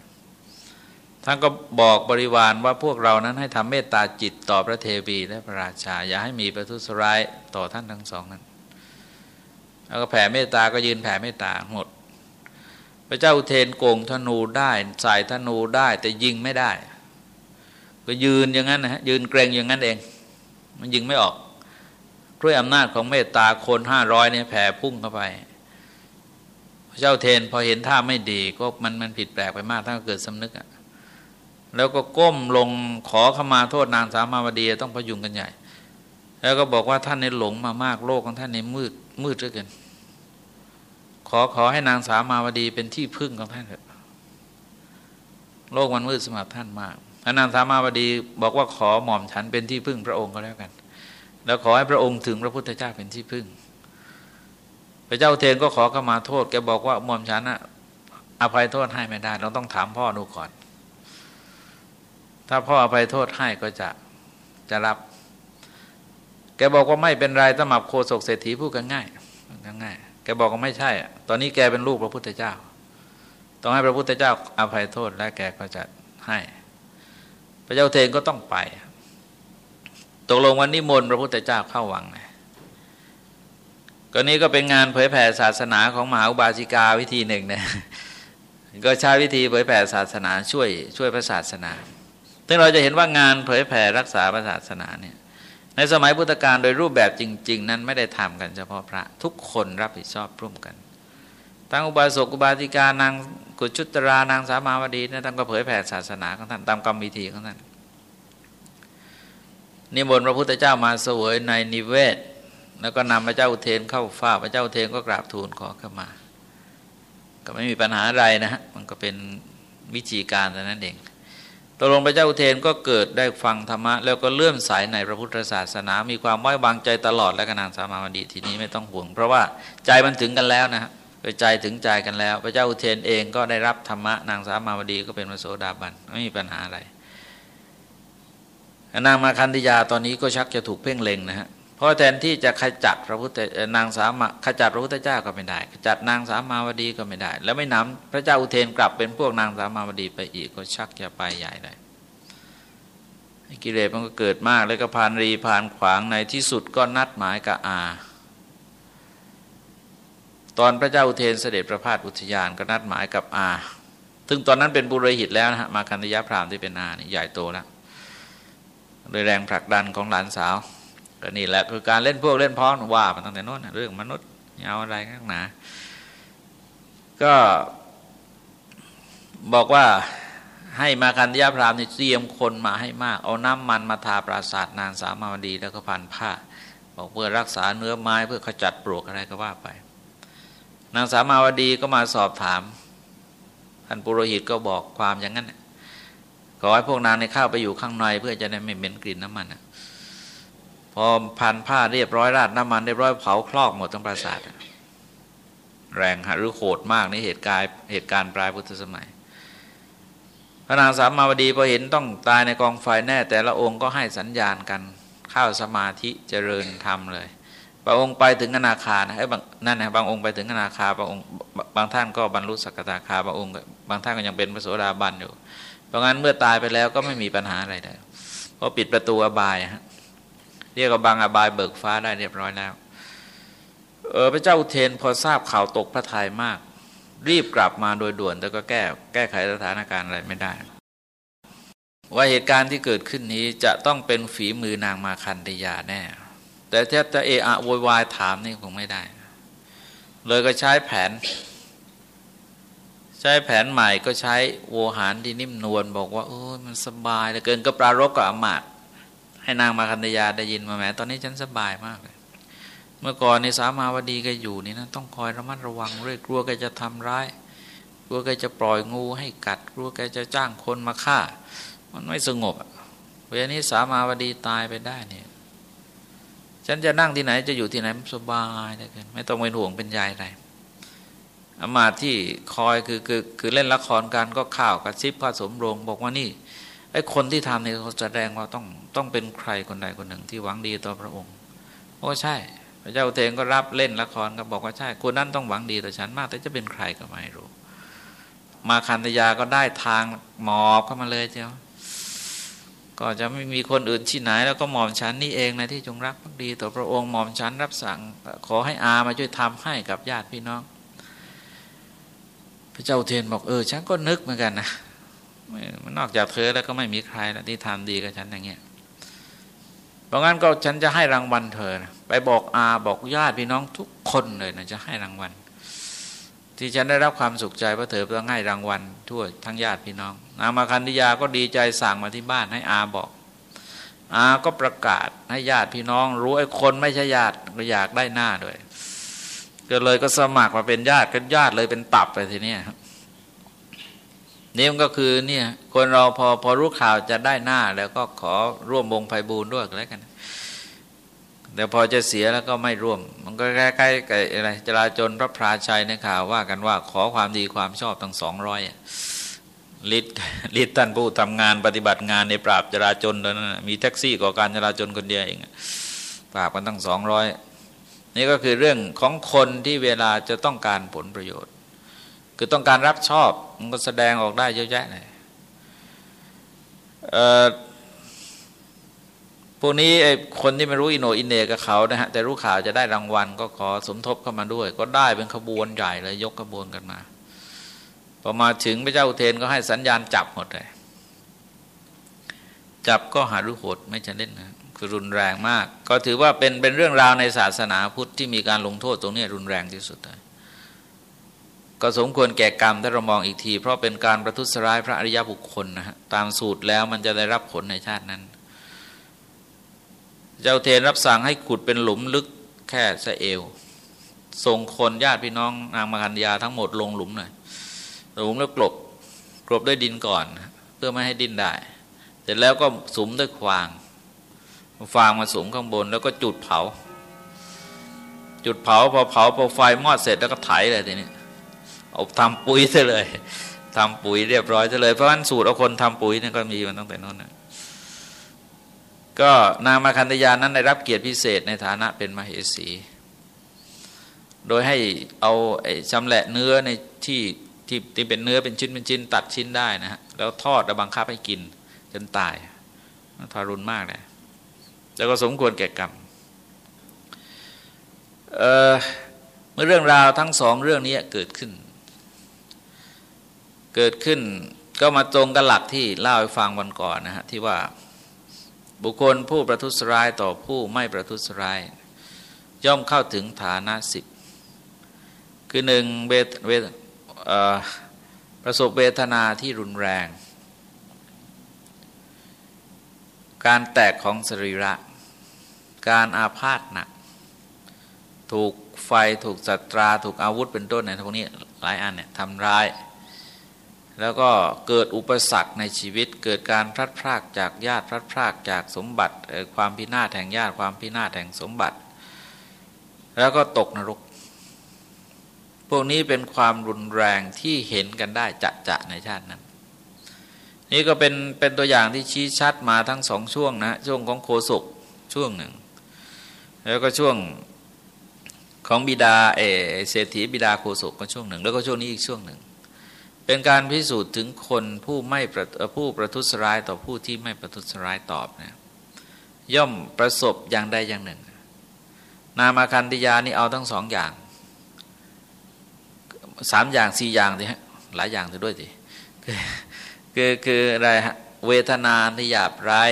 ท่านก็บอกบริวารว่าพวกเรานั้นให้ทำเมตตาจิตต่อพระเทวีและพระราชา อย่าให้มีประทุษร้ายต่อท่านทั้งสองนั้น แล้วก็แผ่เมตตาก็ยืนแผ่เมตตาหมด พระเจ้าอุเทนโกงธนูได้ใส่ธนูได้แต่ยิงไม่ได้ ก็ยืนอย่างนั้นนะฮะยืนเกรงอย่างนั้นเอง มันยิงไม่ออกด้วยอำนาจของเมตตาคนห้าร้อยเนี่ยแผ่พุ่งเข้าไปพระเจ้าเทนพอเห็นท่าไม่ดีก็มันมันผิดแปลกไปมากท่านก็เกิดสำนึกอะ แล้วก็ก้มลงขอขมาโทษนางสามาวดีต้องพยุงกันใหญ่ แล้วก็บอกว่าท่านในหลงมามากโลกของท่านในมืดมืดเหลือเกินขอขอให้นางสามาวดีเป็นที่พึ่งของท่านเถอะโลกมันมืดสมับท่านมากนางสามาวดีบอกว่าขอหม่อมฉันเป็นที่พึ่งพระองค์ก็แล้วกัน แล้วขอให้พระองค์ถึงพระพุทธเจ้าเป็นที่พึ่ง พระเจ้าเทนก็ขอเข้ามาโทษแกบอกว่าหม่อมฉันอะอภัยโทษให้ไม่ได้ เราต้องถามพ่อดูก่อน ถ้าพ่ออภัยโทษให้ก็จะจะรับ แกบอกว่าไม่เป็นไรสมับโคศกเศรษฐีพูดกันง่ายกันง่าย แกบอกว่าไม่ใช่ ตอนนี้แกเป็นลูกพระพุทธเจ้า ต้องให้พระพุทธเจ้าอาภัยโทษและแกก็จะให้ พระเจ้าเทนก็ต้องไป ตกลงวันนิมนต์พระพุทธเจ้าเข้าวังนะก็นี้ก็เป็นงานเผยแผ่ศาสนาของมหาอุบาสิกาวิธีหนึ่งนะก็ใช้วิธีเผยแผ่ศาสนาช่วยช่วยพระศาสนา ซึ่งเราจะเห็นว่างานเผยแผ่รักษาศาสนาเนี่ยในสมัยพุทธกาลโดยรูปแบบจริง ๆ นั้นไม่ได้ทำกันเฉพาะพระทุกคนรับผิดชอบร่วมกันทั้งอุบาสกอุบาสิกานางกุจุตรานางสามาวดีนะท่านก็เผยแผ่ศาสนาของท่านตามกรรมวิธีของท่านนิมนต์พระพุทธเจ้ามาเสวยในนิเวศ แล้วก็นำพระเจ้าอุเทนเข้าฝ้าพระเจ้าอุเทนก็กราบทูลขอเข้ามา ก็ไม่มีปัญหาอะไรนะฮะมันก็เป็นวิธีการแต่นั้นเอง ตกลงพระเจ้าอุเทนก็เกิดได้ฟังธรรมะ แล้วก็เลื่อมใสในพระพุทธศาสนา มีความไว้วางใจตลอดและกนางสามาวดีทีนี้ไม่ต้องห่วง เพราะว่าใจมันถึงกันแล้วนะฮะใจถึงใจกันแล้ว พระเจ้าอุเทนเองก็ได้รับธรรมะนางสามาวดีก็เป็นพระโสดาบันไม่มีปัญหาอะไรนางมาคันธยาตอนนี้ก็ชักจะถูกเพ่งเล็งนะฮะ เพราะแทนที่จะขจัดพระพุทธนางสามาขจัดพระพุทธเจ้าก็ไม่ได้ ขจัดนางสามาวดีก็ไม่ได้ แล้วไม่นำพระเจ้าอุเทนกลับเป็นพวกนางสามาวดีไปอีกก็ชักจะไปใหญ่เลยกิเลสมันก็เกิดมากแล้วก็พานรีพานขวางในที่สุดก็นัดหมายกับอา ตอนพระเจ้าอุเทนเสด็จประพาสอุทยานก็นัดหมายกับอาซึ่งตอนนั้นเป็นบุรหิตแล้วนะฮะมาคันธยาพรามที่เป็นอานี่ใหญ่โตแล้วโดยแรงผลักดันของหลานสาว ก็นี่แหละคือการเล่นพวกเล่นพ้องว่ามาตั้งแต่นู้นเรื่องมนุษย์เอาอะไรข้างหนา ก็บอกว่าให้มาคันยาพรามนี่เตรียมคนมาให้มาก เอาน้ำมันมาทาปราสาทนางสามาวดีแล้วก็พันผ้า บอกเพื่อรักษาเนื้อไม้เพื่อขจัดปลวกอะไรก็ว่าไป นางสามาวดีก็มาสอบถามท่านปุโรหิตก็บอกความอย่างนั้นขอให้พวกนางในเข้าไปอยู่ข้างในเพื่อจะได้ไม่เหม็นกลิ่นน้ำมัน พอพันผ้าเรียบร้อยราดน้ำมันเรียบร้อยเผาคลอกหมดทั้งปราสาทแรงหรือโหดมากในเหตุการณ์เหตุการณ์ปลายพุทธสมัย พระนางสามมาวดีพอเห็นต้องตายในกองไฟแน่ แต่ละองค์ก็ให้สัญญาณกันเข้าสมาธิเจริญธรรมเลยบางองค์ไปถึงอนาคานะไอ้บางนั่นนะบางองค์ไปถึงอนาคาบางองค์บางท่านก็บรรลุสักตาคาบางองค์บางท่านก็ยังเป็นพระโสดาบันอยู่เพราะงั้นเมื่อตายไปแล้วก็ไม่มีปัญหาอะไรเลยเพราะปิดประตูอบายฮะ เรียกว่าบางอบายเบิกฟ้าได้เรียบร้อยแล้ว เออพระเจ้าอุเทนพอทราบข่าวตกพระทัยมาก รีบกลับมาโดยด่วนแต่ก็แก้แก้ไขสถานการณ์อะไรไม่ได้ ว่าเหตุการณ์ที่เกิดขึ้นนี้จะต้องเป็นฝีมือนางมาคันธยาแน่ แต่ถ้าจะเอะอะโวยวายถามนี่คงไม่ได้ เลยก็ใช้แผนใช้แผนใหม่ก็ใช้โวหารที่นิ่มนวลบอกว่าโอ้มันสบายเหลือเกินก็ปรารบกับอมาตใให้นางมาคันธยาได้ยินมาแหมตอนนี้ฉันสบายมากเลยเมื่อก่อนในสามาวดีแกอยู่นี่นะต้องคอยระมัดระวังเรื่อยกลัวแกจะทำร้าย กลัวแกจะปล่อยงูให้กัด กลัวแกจะจ้างคนมาฆ่า มันไม่สงบเวลานี้สามาวดีตายไปได้เนี่ยฉันจะนั่งที่ไหนจะอยู่ที่ไหนสบายได้กันไม่ต้องเป็นห่วงเป็นใยอะไรอามาที่คอยคือคือคือเล่นละครกันก็ข่าวกระซิบพระสมโรงบอกว่านี่ ไอ้คนที่ทำเนี่ยเขาแสดงว่าต้องต้องเป็นใครคนใดคนหนึ่งที่หวังดีต่อพระองค์ โอ้ใช่ พระเจ้าเทงก็รับเล่นละครก็บอกว่าใช่คนนั้นต้องหวังดีต่อฉันมาก แต่จะเป็นใครก็ไม่รู้ มาคันธยาก็ได้ทางหมอบเข้ามาเลยเจ้าก็จะไม่มีคนอื่นที่ไหน แล้วก็หมอมฉันนี่เองนะที่จงรักภักดีต่อพระองค์หมอมฉันรับสั่ง ขอให้อามาช่วยทำให้กับญาติพี่น้อง พระเจ้าเทนบอกเออฉันก็นึกเหมือนกันนะ นนอกจากเธอแล้วก็ไม่มีใครแล้วที่ทำดีกับฉันอย่างเงี้ยเพราะงั้นก็ฉันจะให้รางวัลเธอนะไปบอกอาบอกญาติพี่น้องทุกคนเลยนะจะให้รางวัล ที่ฉันได้รับความสุขใจเพราะเธอต้องให้รางวัลทั่วทั้งญาติพี่น้องนามาคันธิยาก็ดีใจสั่งมาที่บ้านให้อาบอก อาก็ประกาศให้ญาติพี่น้อง รู้ไอ้คนไม่ใช่ญาติก็อยากได้หน้าด้วย ก็เลยก็สมัครมาเป็นญาติกันญาติเลยเป็นตับไปทีนี้ครับ นี่มันก็คือเนี่ยคนเราพอพอรู้ข่าวจะได้หน้า แล้วก็ขอร่วมวงไพบูลด้วยแล้วกันแต่พอจะเสียแล้วก็ไม่ร่วม มันก็ใกล้ๆกับอะไรจราจนพระพราชัยในข่าวว่ากันว่าขอความดีความชอบตั้งสองร้อยลิตลิตท่านผู้ทำงานปฏิบัติงานในปราบจราจนแล้วนั้นมีแท็กซี่ก่อการจราจนคนเดียวเองปราบกันตั้งสองร้อยนี่ก็คือเรื่องของคนที่เวลาจะต้องการผลประโยชน์ คือต้องการรับชอบมันก็แสดงออกได้เยอะแยะเลยพวกนี้ไอ้คนที่ไม่รู้อินโนอินเนกับเขานะฮะแต่รู้ข่าวจะได้รางวัล ก็ขอสมทบเข้ามาด้วย ก็ได้เป็นขบวนใหญ่เลยยกขบวนกันมาพอมาถึงพระเจ้าอุเทนก็ให้สัญญาณจับหมดเลยจับก็หารุโหดไม่จะเล่นนะคือรุนแรงมาก ก็ถือว่าเป็นเป็นเรื่องราวในศาสนาพุทธที่มีการลงโทษตรงนี้รุนแรงที่สุดเลย ก็สมควรแก่กรรมถ้าเรามองอีกที เพราะเป็นการประทุษร้ายพระอริยบุคคลนะฮะตามสูตรแล้วมันจะได้รับผลในชาตินั้น เจ้าเทนรับสั่งให้ขุดเป็นหลุมลึกแค่สะเอวส่งคนญาติพี่น้องนางมาคันยาทั้งหมดลงหลุมหน่อยหลุมแล้วกลบกลบด้วยดินก่อน เพื่อไม่ให้ดินได้ เสร็จแล้วก็สุมด้วยควางฟางมาสุมข้างบน แล้วก็จุดเผา จุดเผาพอเผาพอไฟมอดเสร็จแล้วก็ไถเลยทีนี้ อาทำปุ๋ยซะเลยทำปุ๋ยเรียบร้อยซะเลย เพราะฉะนั้นสูตรเอาคนทำปุ๋ยนี่ก็มีมันตั้งแต่นั้นนะก็นางมาคันธยานั้นได้รับเกียรติพิเศษในฐานะเป็นมเหสี โดยให้เอาไอ้ชำแหละเนื้อในที่ที่ที่เป็นเนื้อเป็นชิ้นเป็นชิ้นตัดชิ้นได้นะฮะแล้วทอดแล้วบังคับให้กินจนตายทารุณมากเลยแล้วก็สมควรแก่กรรมเเมื่อเรื่องราวทั้งสองเรื่องนี้เกิดขึ้น เกิดขึ้นก็มาตรงกับหลักที่เล่าให้ฟังวันก่อนนะฮะที่ว่าบุคคลผู้ประทุษร้ายต่อผู้ไม่ประทุษร้าย ย่อมเข้าถึงฐานะสิบคือหนึ่งเวทเวทประสบเวทนาที่รุนแรง การแตกของสรีระ การอาพาธหนัก ถูกไฟถูกสัตรา ถูกอาวุธเป็นต้นเนี่ยพวกนี้หลายอันเนี่ยทำร้าย แล้วก็เกิดอุปสรรคในชีวิต เกิดการพลัดพรากจากญาติพลัดพรากจากสมบัติความพินาศแห่งญาติความพินาศแห่งสมบัติ แล้วก็ตกนรก พวกนี้เป็นความรุนแรงที่เห็นกันได้จะจะในชาตินั้น นี่ก็เป็นเป็นตัวอย่างที่ชี้ชัดมาทั้งสองช่วงนะช่วงของโคศกช่วงหนึ่ง แล้วก็ช่วงของบิดาเอเศรษฐีบิดาโคศกก็ช่วงหนึ่ง แล้วก็ช่วงนี้อีกช่วงหนึ่ง เป็นการพิสูจน์ถึงคนผู้ไม่ผู้ประทุษร้ายต่อผู้ที่ไม่ประทุษร้ายตอบนะย่อมประสบอย่างใดอย่างหนึ่ง นามาคันติยานี่เอาทั้งสองอย่างสามอย่างสี่อย่างสิฮะหลายอย่างถือด้วยสิคือคืออะไรฮะเวทนาที่หยาบร้าย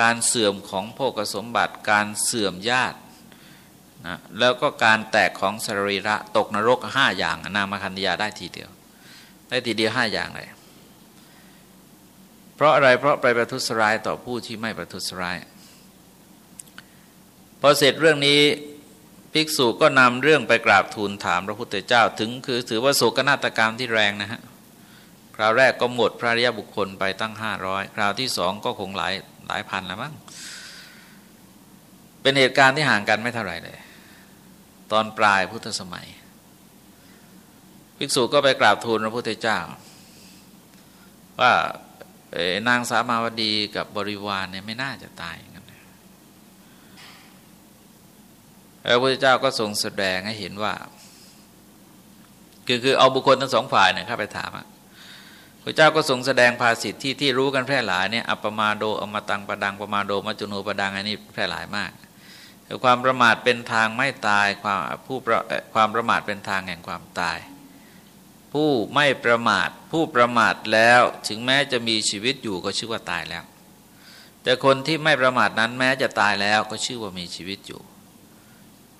การเสื่อมของโภกสมบัติการเสื่อมญาตินะแล้วก็การแตกของสรีระตกนรกห้าอย่าง นามาคันธยาได้ทีเดียว ได้ทีเดียวห้าอย่างเลยเพเพราะอะไรเพราะไปประทุษร้ายต่อผู้ที่ไม่ประทุษร้าย พอเสร็จเรื่องนี้ภิกษุก็นำเรื่องไปกราบทูลถามพระพุทธเจ้าถึงคือถือว่าโศกนาฏกรรมที่แรงนะฮะคราวแรกก็หมดพระริยบุคคลไปตั้งห้าร้อยคราวที่สองก็คงหลายหลายพันแล้วมั้งเป็นเหตุการณ์ที่ห่างกันไม่เท่าไหร่เลย ตอนปลายพุทธสมัย ภิกษุก็ไปกราบทูลพระพุทธเจ้า ว่านางสามาวดีกับบริวารเนี่ยไม่น่าจะตายกันพระพุทธเจ้าก็ทรงแสดงให้เห็นว่า คือคือเอาบุคคลทั้งสองฝ่ายเนี่ยเข้าไปถามอะพระเจ้าก็ทรงแสดงภาษิตที่ที่รู้กันแพร่หลายเนี่ยอัปมาโดอมตังปดังปมาโดมัจจุโนปดังอันนี้แพร่หลายมากความประมาทเป็นทางไม่ตายความผู้ความประมาทเป็นทางแห่งความตาย ผู้ไม่ประมาท ผู้ประมาทแล้วถึงแม้จะมีชีวิตอยู่ก็ชื่อว่าตายแล้ว แต่คนที่ไม่ประมาทนั้นแม้จะตายแล้วก็ชื่อว่ามีชีวิตอยู่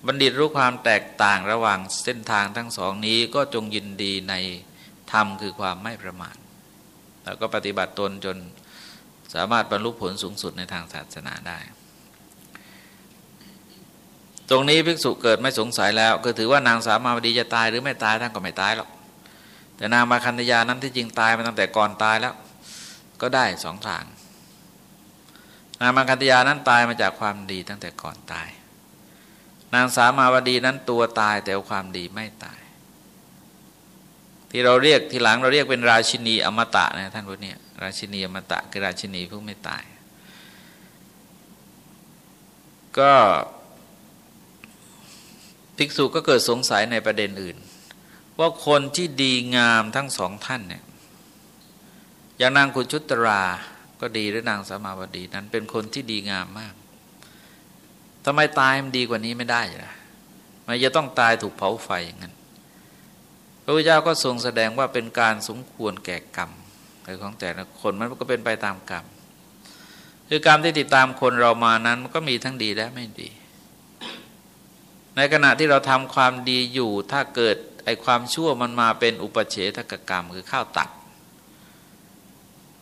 บัณฑิตรู้ความแตกต่างระหว่างเส้นทางทั้งสองนี้ก็จงยินดีในธรรมคือความไม่ประมาทแล้วก็ปฏิบัติตนจนสามารถบรรลุผลสูงสุดในทางศาสนาได้ ตรงนี้ภิกษุเกิดไม่สงสัยแล้ว ก็ถือว่านางสามาวดีจะตายหรือไม่ตายท่านก็ไม่ตายหรอก แต่นางมาคันธยานั้นที่จริงตายมาตั้งแต่ก่อนตายแล้ว ก็ได้สองทาง นางมาคันธยานั้นตายมาจากความดีตั้งแต่ก่อนตาย นางสามาวดีนั้นตัวตายแต่ความดีไม่ตาย ที่เราเรียกทีหลังเราเรียกเป็นราชินีอมตะนะท่านพวกนี้ราชินีอมตะคือราชินีผู้ไม่ตาย ก็ภิกษุก็เกิดสงสัยในประเด็นอื่น ว่าคนที่ดีงามทั้งสองท่านเนี่ยอย่างนางกุชุตราก็ดีหรือนางสามาวดีนั้น เป็นคนที่ดีงามมากทำไมตายมันดีกว่านี้ไม่ได้ล่ะมันจะต้องตายถูกเผาไฟอย่างนั้นพระพุทธเจ้าก็ทรงแสดงว่าเป็นการสมควรแก่กรรมของแต่ละคนมันก็เป็นไปตามกรรมคือกรรมที่ติดตามคนเรามานั้นมันก็มีทั้งดีและไม่ดี ในขณะที่เราทำความดีอยู่ถ้าเกิด ไอความชั่วมันมาเป็นอุปเฉทกกรรมคือข้าวตัก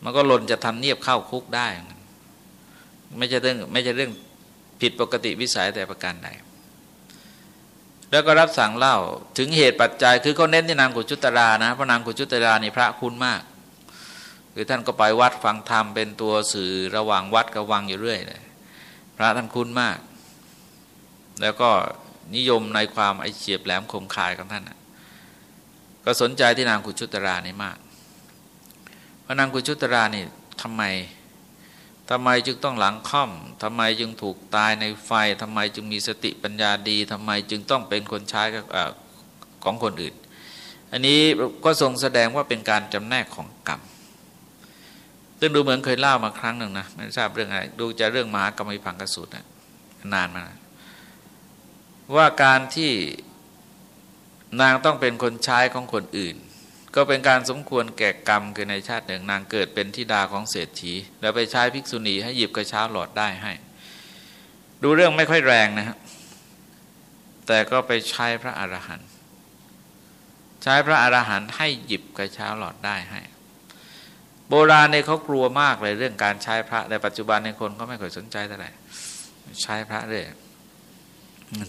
มันก็หล่นจะทำเนียบเข้าคุกได้ ไม่ใช่เรื่องไม่ใช่เรื่องผิดปกติวิสัยแต่ประการใดแล้วก็รับสั่งเล่าถึงเหตุปัจจัย คือเขาเน้นที่นางกุจุตรานะพระนางกุจุตรานี่พระคุณมากคือท่านก็ไปวัดฟังธรรมเป็นตัวสื่อระหว่างวัดกับวังอยู่เรื่อยเลยพระท่านคุณมาก แล้วก็นิยมในความไอเฉียบแหลมคมคายของท่าน ก็สนใจที่นางกุจุตรานี่มาก เพราะนางกุจุตรานี่ทำไมทำไมจึงต้องหลังค่อมทำไมจึงถูกตายในไฟทำไมจึงมีสติปัญญาดีทำไมจึงต้องเป็นคนใช้ของคนอื่น อันนี้ก็ทรงแสดงว่าเป็นการจำแนกของกรรมซึ่งดูเหมือนเคยเล่ามาครั้งหนึ่งนะไม่ทราบเรื่องอะไรดูจะเรื่องมหากรรมิพังกสุตนะนานมาว่าการที่ นางต้องเป็นคนใช้ของคนอื่น ก็เป็นการสมควรแก่กรรมคือในชาติหนึ่ง นางเกิดเป็นธิดาของเศรษฐี แล้วไปใช้ภิกษุณีให้หยิบกระเช้าหลอดได้ให้ ดูเรื่องไม่ค่อยแรงนะครับแต่ก็ไปใช้พระอรหันต์ใช้พระอรหันต์ให้หยิบกระเช้าหลอดได้ให้ โบราณเนี่ยเขากลัวมากเลยเรื่องการใช้พระในปัจจุบันในคนก็ไม่ค่อยสนใจเท่าไหร่ใช้พระเรื่อย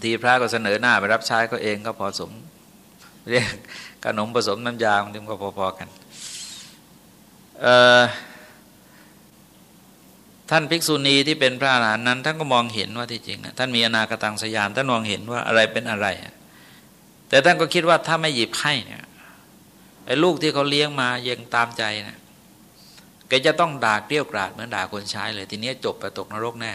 ทีพระก็เสนอหน้าไปรับใช้ก็เองก็พอสม เรียกขนมผสมน้ำยามันก็พอๆกันท่านภิกษุณีที่เป็นพระอรหันต์นั้นท่านก็มองเห็นว่าที่จริงท่านมีอนาคตังสยานท่านมองเห็นว่าอะไรเป็นอะไร แต่ท่านก็คิดว่าถ้าไม่หยิบให้เนี่ยไอ้ลูกที่เขาเลี้ยงมายังตามใจนะแกจะต้องด่าเกลี้ยกราดเหมือนด่าคนใช้เลย ทีนี้จบไปตกนรกแน่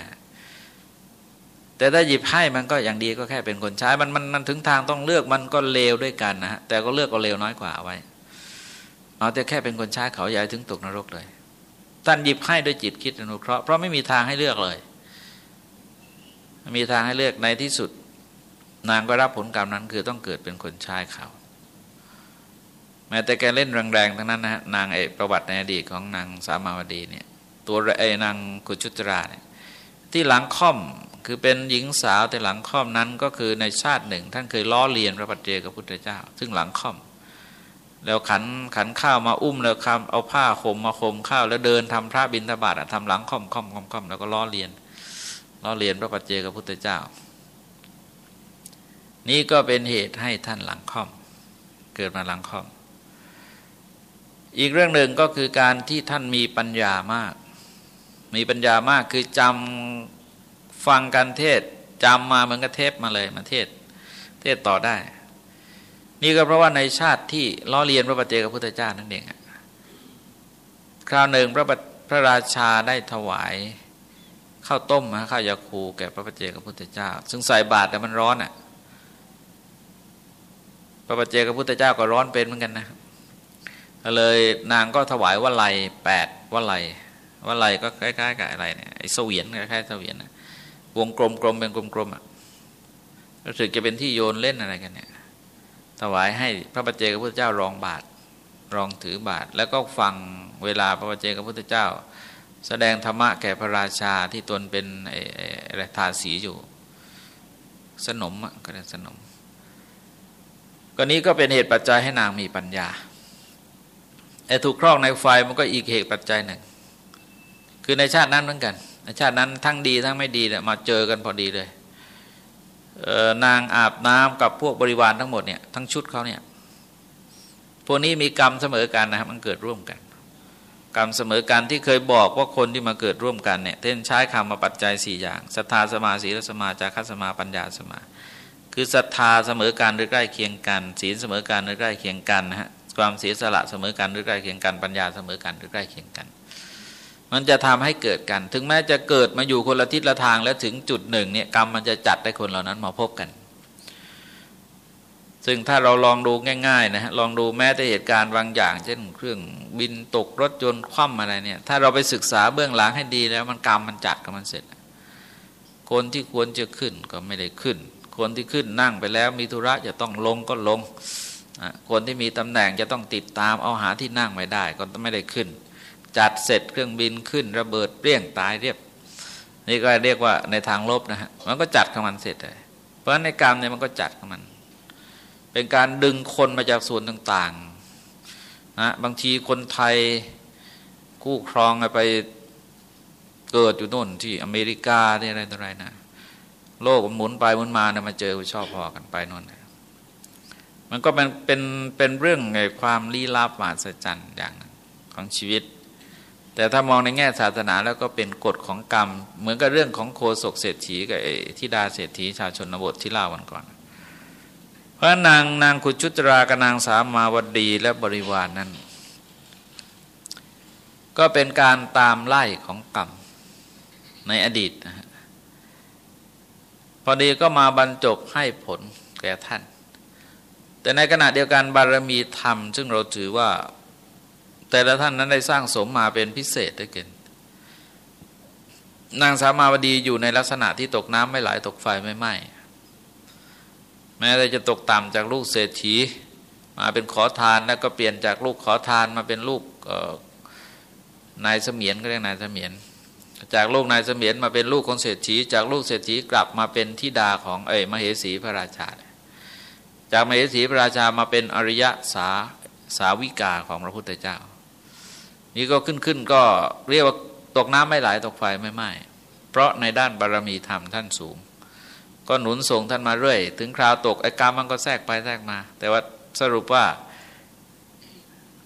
แต่ถ้าหยิบให้มันก็อย่างดีก็แค่เป็นคนใช้มันมันมันถึงทางต้องเลือกมันก็เลวด้วยกันนะฮะแต่ก็เลือกก็เลวน้อยกว่าไว้เอาแต่แค่เป็นคนใช้เขาใหญ่ถึงตกนรกเลยท่านหยิบให้ด้วยจิตคิดอนุเคราะห์เพราะไม่มีทางให้เลือกเลยมีทางให้เลือกในที่สุด นางก็รับผลกรรมนั้น คือต้องเกิดเป็นคนใช้เขาแม้แต่แกเล่นแรงๆทั้งนั้นนะฮะนางไอประวัติในอดีตของนางสามาวดีเนี่ยตัวไอนางกุชุตราเนี่ยที่หลังค่อม คือเป็นหญิงสาวแต่หลังค่อมนั้นก็คือในชาติหนึ่ง ท่านเคยล้อเลียนพระปัจเจกับพุทธเจ้า ซึ่งหลังค่อม แล้วขันขันข้าวมาอุ้มแล้วคำเอาผ้าข่มมาข่มข้าวแล้วเดินทำพระบิณฑบาตทำหลังค่อมค่อมค่อมค่อมแล้วก็ล้อเลียนล้อเลียนพระปัจเจกพุทธเจ้า นี่ก็เป็นเหตุให้ท่านหลังค่อม เกิดมาหลังค่อม อีกเรื่องหนึ่งก็คือการที่ท่านมีปัญญามาก มีปัญญามากคือจำ ฟังการเทศจำมาเหมือนกับเทปมาเลยมาเทศ เทศต่อได้ นี่ก็เพราะว่าในชาติที่ล้อเลียนพระปฏิเจกพุทธเจ้านั่นเองคราวหนึ่งพระพระราชาได้ถวายข้าวต้มข้าวยาคูแก่พระปฏิเจกพุทธเจ้า ซึ่งใส่บาตรแต่มันร้อนอะพระปฏิเจกพุทธเจ้าก็ร้อนเป็นเหมือนกันนะเลยนางก็ถวายวลัยแปดวลัยวลัยก็คล้ายๆกับอะไรเนี่ยไอ้เสวียนคล้ายๆเสวียนนะ วงกลมๆเป็นกลมๆอะรู้สึกจะเป็นที่โยนเล่นอะไรกันเนี่ยถวายให้พระปัจเจกพุทธเจ้ารองบาทรองถือบาท แล้วก็ฟังเวลาพระปัจเจกพุทธเจ้า แสดงธรรมะแก่พระราชาที่ตนเป็นอะไรทาสีอยู่ สนมอะก็เรียกสนมก็นี้ก็เป็นเหตุปัจจัยให้นางมีปัญญาไอ้ถูกครองในไฟมันก็อีกเหตุปัจจัยหนึ่ง คือในชาตินั้นเหมือนกัน ชาตินั้นทั้งดีทั้งไม่ดีเนี่ยมาเจอกันพอดีเลยนางอาบน้ำกับพวกบริวารทั้งหมดเนี่ยทั้งชุดเขาเนี่ยพวกนี้มีกรรมเสมอกันนะครับมันเกิดร่วมกัน กรรมเสมอกันที่เคยบอกว่าคนที่มาเกิดร่วมกันเนี่ยเท่นใช้คำมาปัจจัยสี่อย่างศรัทธาสมาสีลสมาจาคัสมาปัญญาสมา คือศรัทธาเสมอกันหรือใกล้เคียงกัน ศีลเสมอกันหรือใกล้เคียงกันนะฮะความเสียสละเสมอกันหรือใกล้เคียงกันปัญญาเสมอกันหรือใกล้เคียงกัน มันจะทำให้เกิดกัน ถึงแม้จะเกิดมาอยู่คนละทิศละทางแล้วถึงจุดหนึ่งเนี่ยกรรมมันจะจัดให้คนเหล่านั้นมาพบกัน ซึ่งถ้าเราลองดูง่ายๆนะฮะลองดูแม้แต่เหตุการณ์บางอย่าง เช่น เครื่องบินตกรถยนต์คว่ำอะไรเนี่ย ถ้าเราไปศึกษาเบื้องหลังให้ดีแล้วมันกรรมมันจัดกับมันเสร็จ คนที่ควรจะขึ้นก็ไม่ได้ขึ้น คนที่ขึ้นนั่งไปแล้วมีธุระจะต้องลงก็ลงคนที่มีตำแหน่งจะต้องติดตามเอาหาที่นั่งไม่ได้ก็ไม่ได้ขึ้น จัดเสร็จเครื่องบินขึ้นระเบิดเปรี้ยงตายเรียบ นี่ก็เรียกว่าในทางลบนะฮะมันก็จัดของมันเสร็จเลยเพราะฉะนั้นในกรรมเนี่ยมันก็จัดของมัน เป็นการดึงคนมาจากส่วนต่างๆนะบางทีคนไทยคู่ครองไปเกิดอยู่นู่นที่อเมริกาที่อะไรต่ออะไรนะโลกมันหมุนไปหมุนมาเนี่ยมาเจอชอบพอกันไปน่นมันก็เป็นเป็นเป็นเรื่องในความลี้ลับมหัศจรรย์อย่างของชีวิต แต่ถ้ามองในแง่ศาสนาแล้วก็เป็นกฎของกรรม เหมือนกับเรื่องของโคศกเศรษฐีกับทิดาเศรษฐีชาวชนบทที่เล่าวันก่อน เพราะนางนางขุจุตรากับนางสามาวดีและบริวารนนั้น ก็เป็นการตามไล่ของกรรมในอดีตนะพอดีก็มาบรรจบให้ผลแก่ท่าน แต่ในขณะเดียวกันบารมีธรรม ซึ่งเราถือว่า แต่ละท่านนั้นได้สร้างสมมาเป็นพิเศษได้เกินนางสามาวดีอยู่ในลักษณะที่ตกน้ำไม่ไหลตกไฟไม่ไหม้แม้แต่จะตกต่ำจากลูกเศรษฐีมาเป็นขอทานแล้วก็เปลี่ยนจากลูกขอทานมาเป็นลูกนายเสมียนก็เรียกนายเสมียน จากลูกนายเสมียนมาเป็นลูกของเศรษฐี จากลูกเศรษฐีกลับมาเป็นทิดาของเอ๋มเหสีพระราชา จากมเหสีพระราชามาเป็นอริยะสาสาวิกาของพระพุทธเจ้า นี่ก็ขึ้นขึ้นก็เรียกว่าตกน้ำไม่ไหลตกไฟไม่ไหม้เพราะในด้านบารรมีธรรมท่านสูง ก็หนุนส่งท่านมาเรื่อย ถึงคราวตกไอ้กรรมมันก็แทรกไปแทรกมา แต่ว่าสรุปว่า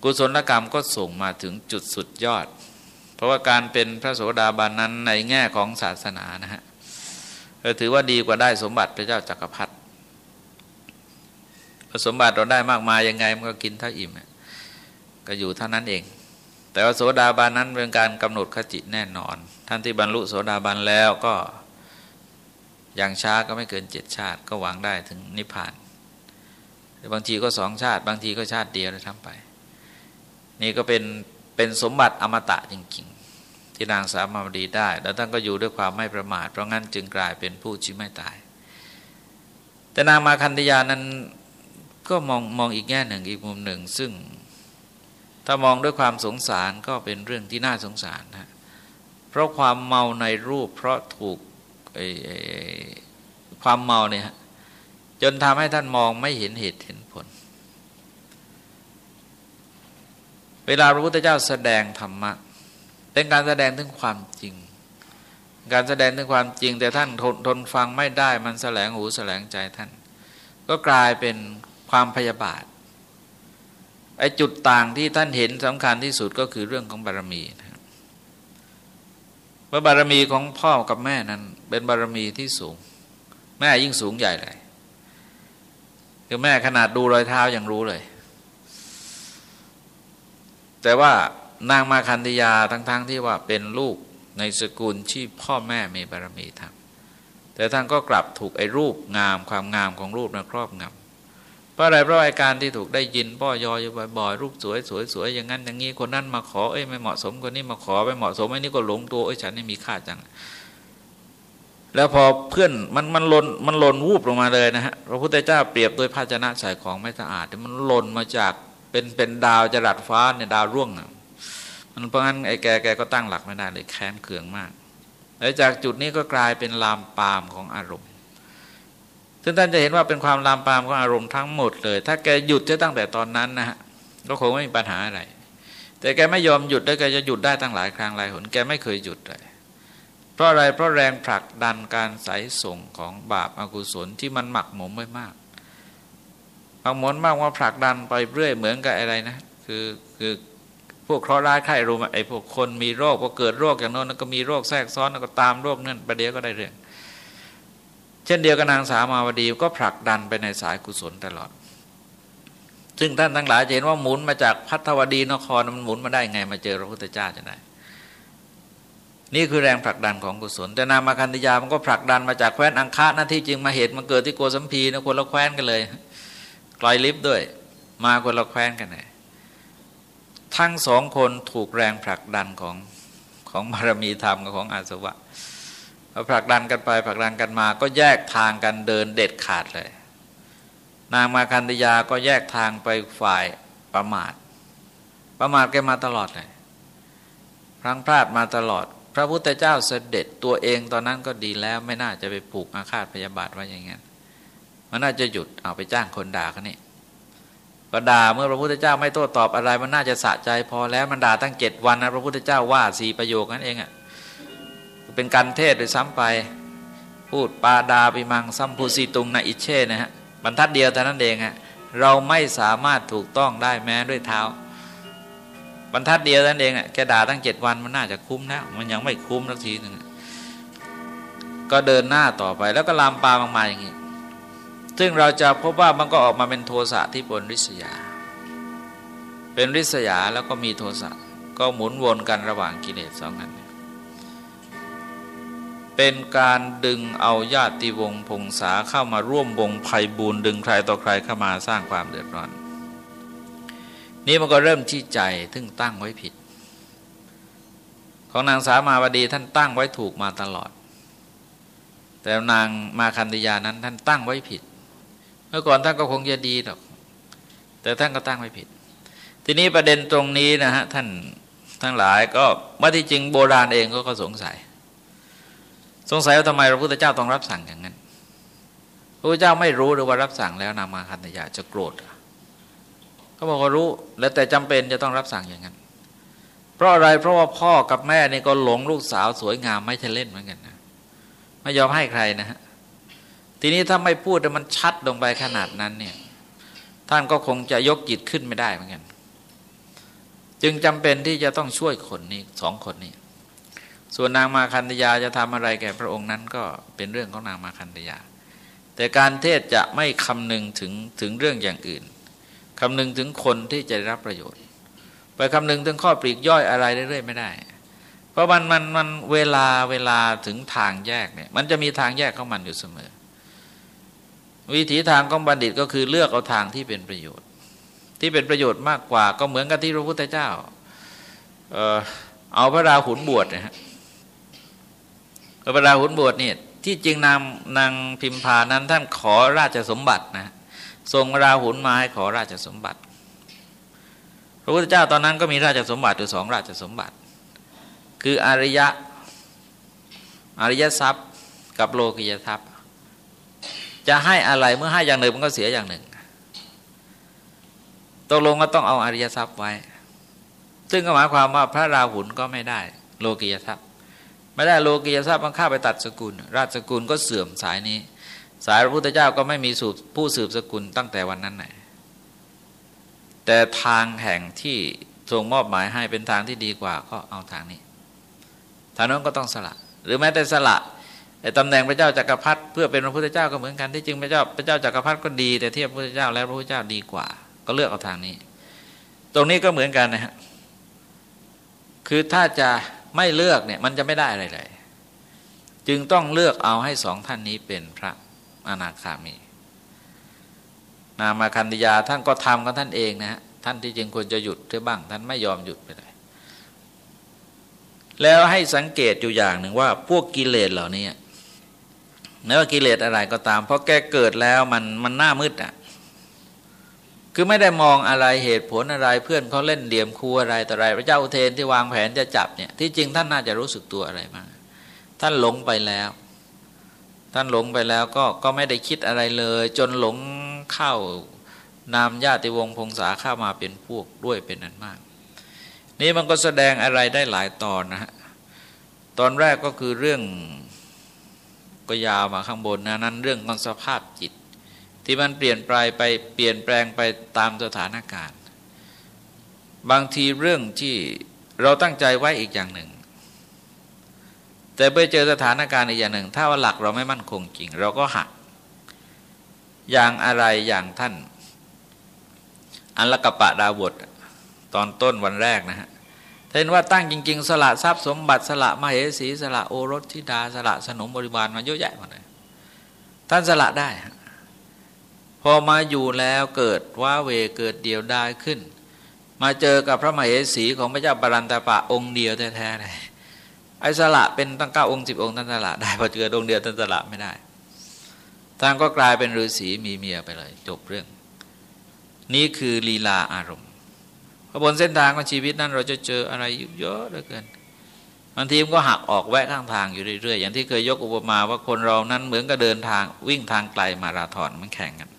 กุศลกรรมก็ส่งมาถึงจุดสุดยอด เพราะว่าการเป็นพระโสดาบันนั้นในแง่ของศาสนานะฮะถือว่าดีกว่าได้สมบัติพระเจ้าจากักรพรรดิสมบัติเราได้มากมายยังไงมันก็กินเท่าอิ่มก็อยู่เท่านั้นเอง แต่ว่าโสดาบันนั้นเป็นการกำหนดขจิแน่นอน ท่านที่บรรลุโสดาบันแล้วก็อย่างช้าก็ไม่เกินเจ็ดชาติ ก็หวังได้ถึงนิพพานบางทีก็สองชาติ บางทีก็ชาติเดียวเลยทำไป นี่ก็เป็นเป็นสมบัติอมตะจริงๆ ที่นางสามารถดีได้ แล้วท่านก็อยู่ด้วยความไม่ประมาท เพราะงั้นจึงกลายเป็นผู้ชีไม่ตาย แต่นางมาคันธยานั้นก็มองมองอีกแง่หนึ่งอีกมุมหนึ่ง ซึ่ง ถ้ามองด้วยความสงสารก็เป็นเรื่องที่น่าสงสารนะเพราะความเมาในรูปเพราะถูกความเมาเนี่ยจนทำให้ท่านมองไม่เห็นเหตุเห็นผล เวลาพระพุทธเจ้าแสดงธรรมะ เป็นการแสดงถึงความจริง การแสดงถึงความจริง แต่ท่านทนทนฟังไม่ได้มันแสลงหูแสลงใจท่าน ก็กลายเป็นความพยาบาท ไอ้จุดต่างที่ท่านเห็นสำคัญที่สุดก็คือเรื่องของบารมีว่าบารมีของพ่อกับแม่นั้น เป็นบารมีที่สูง แม่ยิ่งสูงใหญ่เลยคือแม่ขนาดดูรอยเท้ายังรู้เลย แต่ว่านางมาคันธยาทั้งๆทที่ว่าเป็นลูกในสกุลที่พ่อแม่มีบารมีทำแต่ท่านก็กลับถูกไอ้รูปงามความงามของรูปนะครอบงำ เพราะอะไรเพราะอาการที่ถูกได้ยินป้อยออยู่บ่อยๆรูปสวยสวยสวยอย่างนั้นอย่างนี้คนนั้นมาขอเอ้ยไม่เหมาะสมคนนี้มาขอไม่เหมาะสมไอ้นี่ก็หลงตัวเอ้ยฉันนี่มีค่าจัง แล้วพอเพื่อนมันมันหล่นมันหล่นวูบลงมาเลยนะฮะพระพุทธเจ้าเปรียบโดยภาชนะใส่ของไม่สะอาดมันหล่นมาจากเป็นเป็นดาวจรัสฟ้าเนี่ยดาวร่วงอะมันเพราะงั้นไอ้แกแกก็ตั้งหลักไม่ได้เลยแค้นเคืองมากแล้วจากจุดนี้ก็กลายเป็นลามปามของอารมณ์ ซึ่งท่านจะเห็นว่าเป็นความลามปามของอารมณ์ทั้งหมดเลย ถ้าแกหยุดจะตั้งแต่ตอนนั้นนะฮะก็คงไม่มีปัญหาอะไร แต่แกไม่ยอมหยุดแล้วแกจะหยุดได้ตั้งหลายครั้งหลายหนแกไม่เคยหยุดเลยเพราะอะไรเพราะแรงผลักดันการใสส่งของบาปอากุศลที่มันหมักหมมไว้มากหมักหมมมากว่าผลักดันไปเรื่อยเหมือนกับอะไรนะ คือคือพวกเคราะห์ร้ายไข้รุมไอ้พวกคนมีโรคพอเกิดโรคอย่างโน้นก็มีโรคแทรกซ้อนแล้วก็ตามโรคนั่นประเดี๋ยวก็ได้เรื่อง เช่นเดียวกับนางสามาวดีก็ผลักดันไปในสายกุศลตลอด ซึ่งท่านทั้งหลายเห็นว่าหมุนมาจากพัทวดีนครมันหมุนมาได้ไงมาเจอพระพุทธเจ้าจะได้นี่คือแรงผลักดันของกุศล แต่นามาคันธยามันก็ผลักดันมาจากแคว้นอังคาหน้าที่จริงมาเหตุมาเกิดที่โกสัมพีนะคนละแคว้นกันเลยกลอยลิฟด้วย มาคนละแคว้นกันเลยทั้งสองคนถูกแรงผลักดันของของบารมีธรรมกับของอาสวะ ผลักดันกันไปผลักดันกันมา ก็แยกทางกันเดินเด็ดขาดเลย นางมาคันธยาก็แยกทางไปฝ่ายประมาท ประมาทแกมาตลอดเลยพลังพลาดมาตลอด พระพุทธเจ้าเสด็จตัวเองตอนนั้นก็ดีแล้วไม่น่าจะไปผูกอาฆาตพยาบาทไว้อย่างนั้นมันน่าจะหยุดเอาไปจ้างคนด่าเขานี่ก็ด่าเมื่อพระพุทธเจ้าไม่โต้ตอบอะไร มันน่าจะสะใจพอแล้วมันด่าตั้งเจ็ดวันนะพระพุทธเจ้าว่าสี่ประโยคนั้นเองอะ่ะ เป็นการเทศโดยซ้ำไป พูดปาดาปิมังซัมพูสีตุงนาอิเช่นะฮะบรรทัดเดียวแต่านั้นเองฮะเราไม่สามารถถูกต้องได้แม้ด้วยเท้า บรรทัดเดียวนั่นเองอะแกด่าตั้งเจ็ดวันมันน่าจะคุ้มแล้วมันยังไม่คุ้มสักทีหนึ่งก็เดินหน้าต่อไปแล้วก็ลามปามมาอย่างนี้ ซึ่งเราจะพบว่ามันก็ออกมาเป็นโทสะที่บนริษยา เป็นริษยาแล้วก็มีโทสะก็หมุนวนกันระหว่างกิเลสสองนั้น เป็นการดึงเอาญาติวงพงษาเข้ามาร่วมวงภัยบูนดึงใครต่อใครเข้ามาสร้างความเดือดร้อน นี่มันก็เริ่มที่ใจทึ่งตั้งไว้ผิด ของนางสามาวดีท่านตั้งไว้ถูกมาตลอด แต่นางมาคันธยานั้นท่านตั้งไว้ผิด เมื่อก่อนท่านก็คงจะดีหรอกแต่ท่านก็ตั้งไว้ผิด ทีนี้ประเด็นตรงนี้นะฮะท่านทั้งหลายก็เมื่อที่จริงโบราณเองก็สงสัย สงสัยว่าทำไมพระพุทธเจ้าต้องรับสั่งอย่างนั้น พระพุทธเจ้าไม่รู้หรือว่ารับสั่งแล้วนามาคันธยาจะโกรธเขาบอกว่ารู้ แล้วแต่จำเป็นจะต้องรับสั่งอย่างนั้น เพราะอะไรเพราะว่าพ่อกับแม่นี่ก็หลงลูกสาวสวยงามไม่ใช่เล่นเหมือนกันนะไม่ยอมให้ใครนะฮะทีนี้ถ้าไม่พูดแต่มันชัดลงไปขนาดนั้นเนี่ยท่านก็คงจะยกจิตขึ้นไม่ได้เหมือนกัน จึงจำเป็นที่จะต้องช่วยคนนี้สองคนนี้ ส่วนนางมาคันธยาจะทำอะไรแก่พระองค์นั้นก็เป็นเรื่องของนางมาคันธยา แต่การเทศจะไม่คำนึงถึงถึงเรื่องอย่างอื่นคำนึงถึงคนที่จะรับประโยชน์ ไปคำนึงถึงข้อปลีกย่อยอะไรเรื่อยๆไม่ได้ เพราะมันมันมันเวลาเวลาถึงทางแยกเนี่ยมันจะมีทางแยกของมันอยู่เสมอ วิถีทางของบัณฑิตก็คือเลือกเอาทางที่เป็นประโยชน์ ที่เป็นประโยชน์มากกว่าก็เหมือนกับที่พระพุทธเจ้า เออเอาพระราหุลบวชนะฮะ พระราหุลบวชนี่ที่จริงนางนางพิมพานั้นท่านขอราชสมบัตินะส่งราหุลมาให้ขอราชสมบัติ พระพุทธเจ้าตอนนั้นก็มีราชสมบัติอยู่สองราชสมบัติ คืออริยะอริยทรัพย์กับโลกิยทรัพย์ จะให้อะไรเมื่อให้อย่างหนึ่งมันก็เสียอย่างหนึ่งตกลงก็ต้องเอาอริยทรัพย์ไว้ ซึ่งก็หมายความว่าพระราหุลก็ไม่ได้ โลกิยทรัพย์ ไม่ได้โลกิยทรัพย์มันข้าไปตัดสกุล ราชสกุลก็เสื่อมสายนี้ สายพระพุทธเจ้าก็ไม่มีสูตรผู้สืบสกุลตั้งแต่วันนั้นไหนแต่ทางแห่งที่ทรงมอบหมายให้เป็นทางที่ดีกว่าก็เอาทางนี้ทางนั้นก็ต้องสละ หรือแม้แต่สละไอ้ตำแหน่งพระเจ้าจักรพรรดิเพื่อเป็นพระพุทธเจ้าก็เหมือนกันที่จริงพระเจ้าพระเจ้าจักรพรรดิก็ดี แต่เทียบพระพุทธเจ้าแล้วพระพุทธเจ้าดีกว่า ก็เลือกเอาทางนี้ ตรงนี้ก็เหมือนกันนะฮะคือถ้าจะ ไม่เลือกเนี่ยมันจะไม่ได้อะไรเลย จึงต้องเลือกเอาให้สองท่านนี้เป็นพระอนาคามี นามาคันธยาท่านก็ทำกันท่านเองนะฮะท่านที่จริงควรจะหยุดเท่บ้าง ท่านไม่ยอมหยุดไปเลย แล้วให้สังเกตอยู่อย่างหนึ่งว่า พวกกิเลสเหล่านี้ไม่ว่ากิเลสอะไรก็ตาม เพราะแกเกิดแล้วมันมันหน้ามืดอะ คือไม่ได้มองอะไรเหตุผลอะไรเพื่อนเขาเล่นเดี่ยมคูอะไรแต่ไร พระเจ้าอุเทนที่วางแผนจะจับเนี่ยที่จริงท่านน่าจะรู้สึกตัวอะไรบ้าท่านหลงไปแล้ว ท่านหลงไปแล้วก็ก็ไม่ได้คิดอะไรเลย จนหลงเข้านามญาติวงพงษาเข้ามาเป็นพวกด้วยเป็นนั้นมาก นี่มันก็แสดงอะไรได้หลายตอนนะฮะตอนแรกก็คือเรื่องก็ยาวมาข้างบนนะนั้นเรื่องของสภาพจิต ที่มันเปลี่ยนไปไปเปลี่ยนแปลงไปตามสถานการณ์ บางทีเรื่องที่เราตั้งใจไว้อีกอย่างหนึ่ง แต่ไปเจอสถานการณ์อีกอย่างหนึ่ง ถ้าว่าหลักเราไม่มั่นคงจริง เราก็หัก อย่างอะไรอย่างท่าน อันละกะปะดาบทตอนต้นวันแรกนะฮะเห็นว่าตั้งจริง ๆ สละทรัพย์สมบัติสละมเหสีสละโอรสธิดาสละสนมบริบาลมาเยอะแยะหมดเลยท่านสละได้ พอมาอยู่แล้วเกิดว้าเวเกิดเดียวได้ขึ้น มาเจอกับพระมเหสีของพระเจ้าบารันตาปะองค์เดียวแท้ๆเลยไอ้สละเป็นตั้งเก้าองค์สิบองค์ท่านสละได้พอเจอองค์เดียวท่านสละไม่ได้ท่านก็กลายเป็นฤาษีมีเมียไปเลย จบเรื่อง นี่คือลีลาอารมณ์พบนเส้นทางของชีวิตนั้นเราจะเจออะไรเยอะเหลือเกินบางทีมันก็หักออกแวะข้างทางอยู่เรื่อยๆอย่างที่เคยยกอุปมาว่าคนเรานั้นเหมือนกับเดินทางวิ่งทางไกลมาราธอนมันแข่งกัน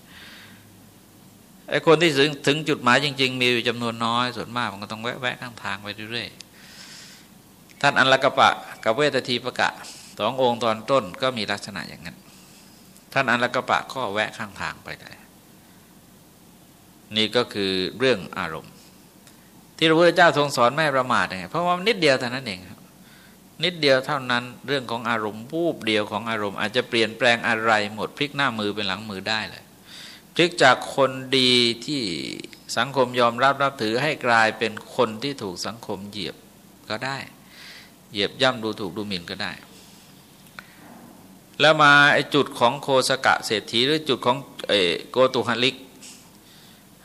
ไอ้คนที่ถึงถึงจุดหมายจริง ๆ มีอยู่จำนวนน้อย ส่วนมากมันก็ต้องแวะแวะข้างทางไปเรื่อยๆท่านอันละกะปะกับเวททีประกะสององค์ตอนต้นก็มีลักษณะอย่างนั้น ท่านอันละกะปะก็แวะข้างทางไปได้นี่ก็คือเรื่องอารมณ์ ที่พระพุทธเจ้าทรงสอนไม่ประมาทไงเพราะว่านิดเดียวเท่านั้นเองนิดเดียวเท่านั้นเรื่องของอารมณ์วูบเดียวของอารมณ์อาจจะเปลี่ยนแปลงอะไรหมดพลิกหน้ามือเป็นหลังมือได้เลย พลิกจากคนดีที่สังคมยอมรับรับถือให้กลายเป็นคนที่ถูกสังคมเหยียบก็ได้ เหยียบย่ำดูถูกดูหมิ่นก็ได้ แล้วมาไอจุดของโคสกะเศรษฐีหรือจุดของโกตุหลิก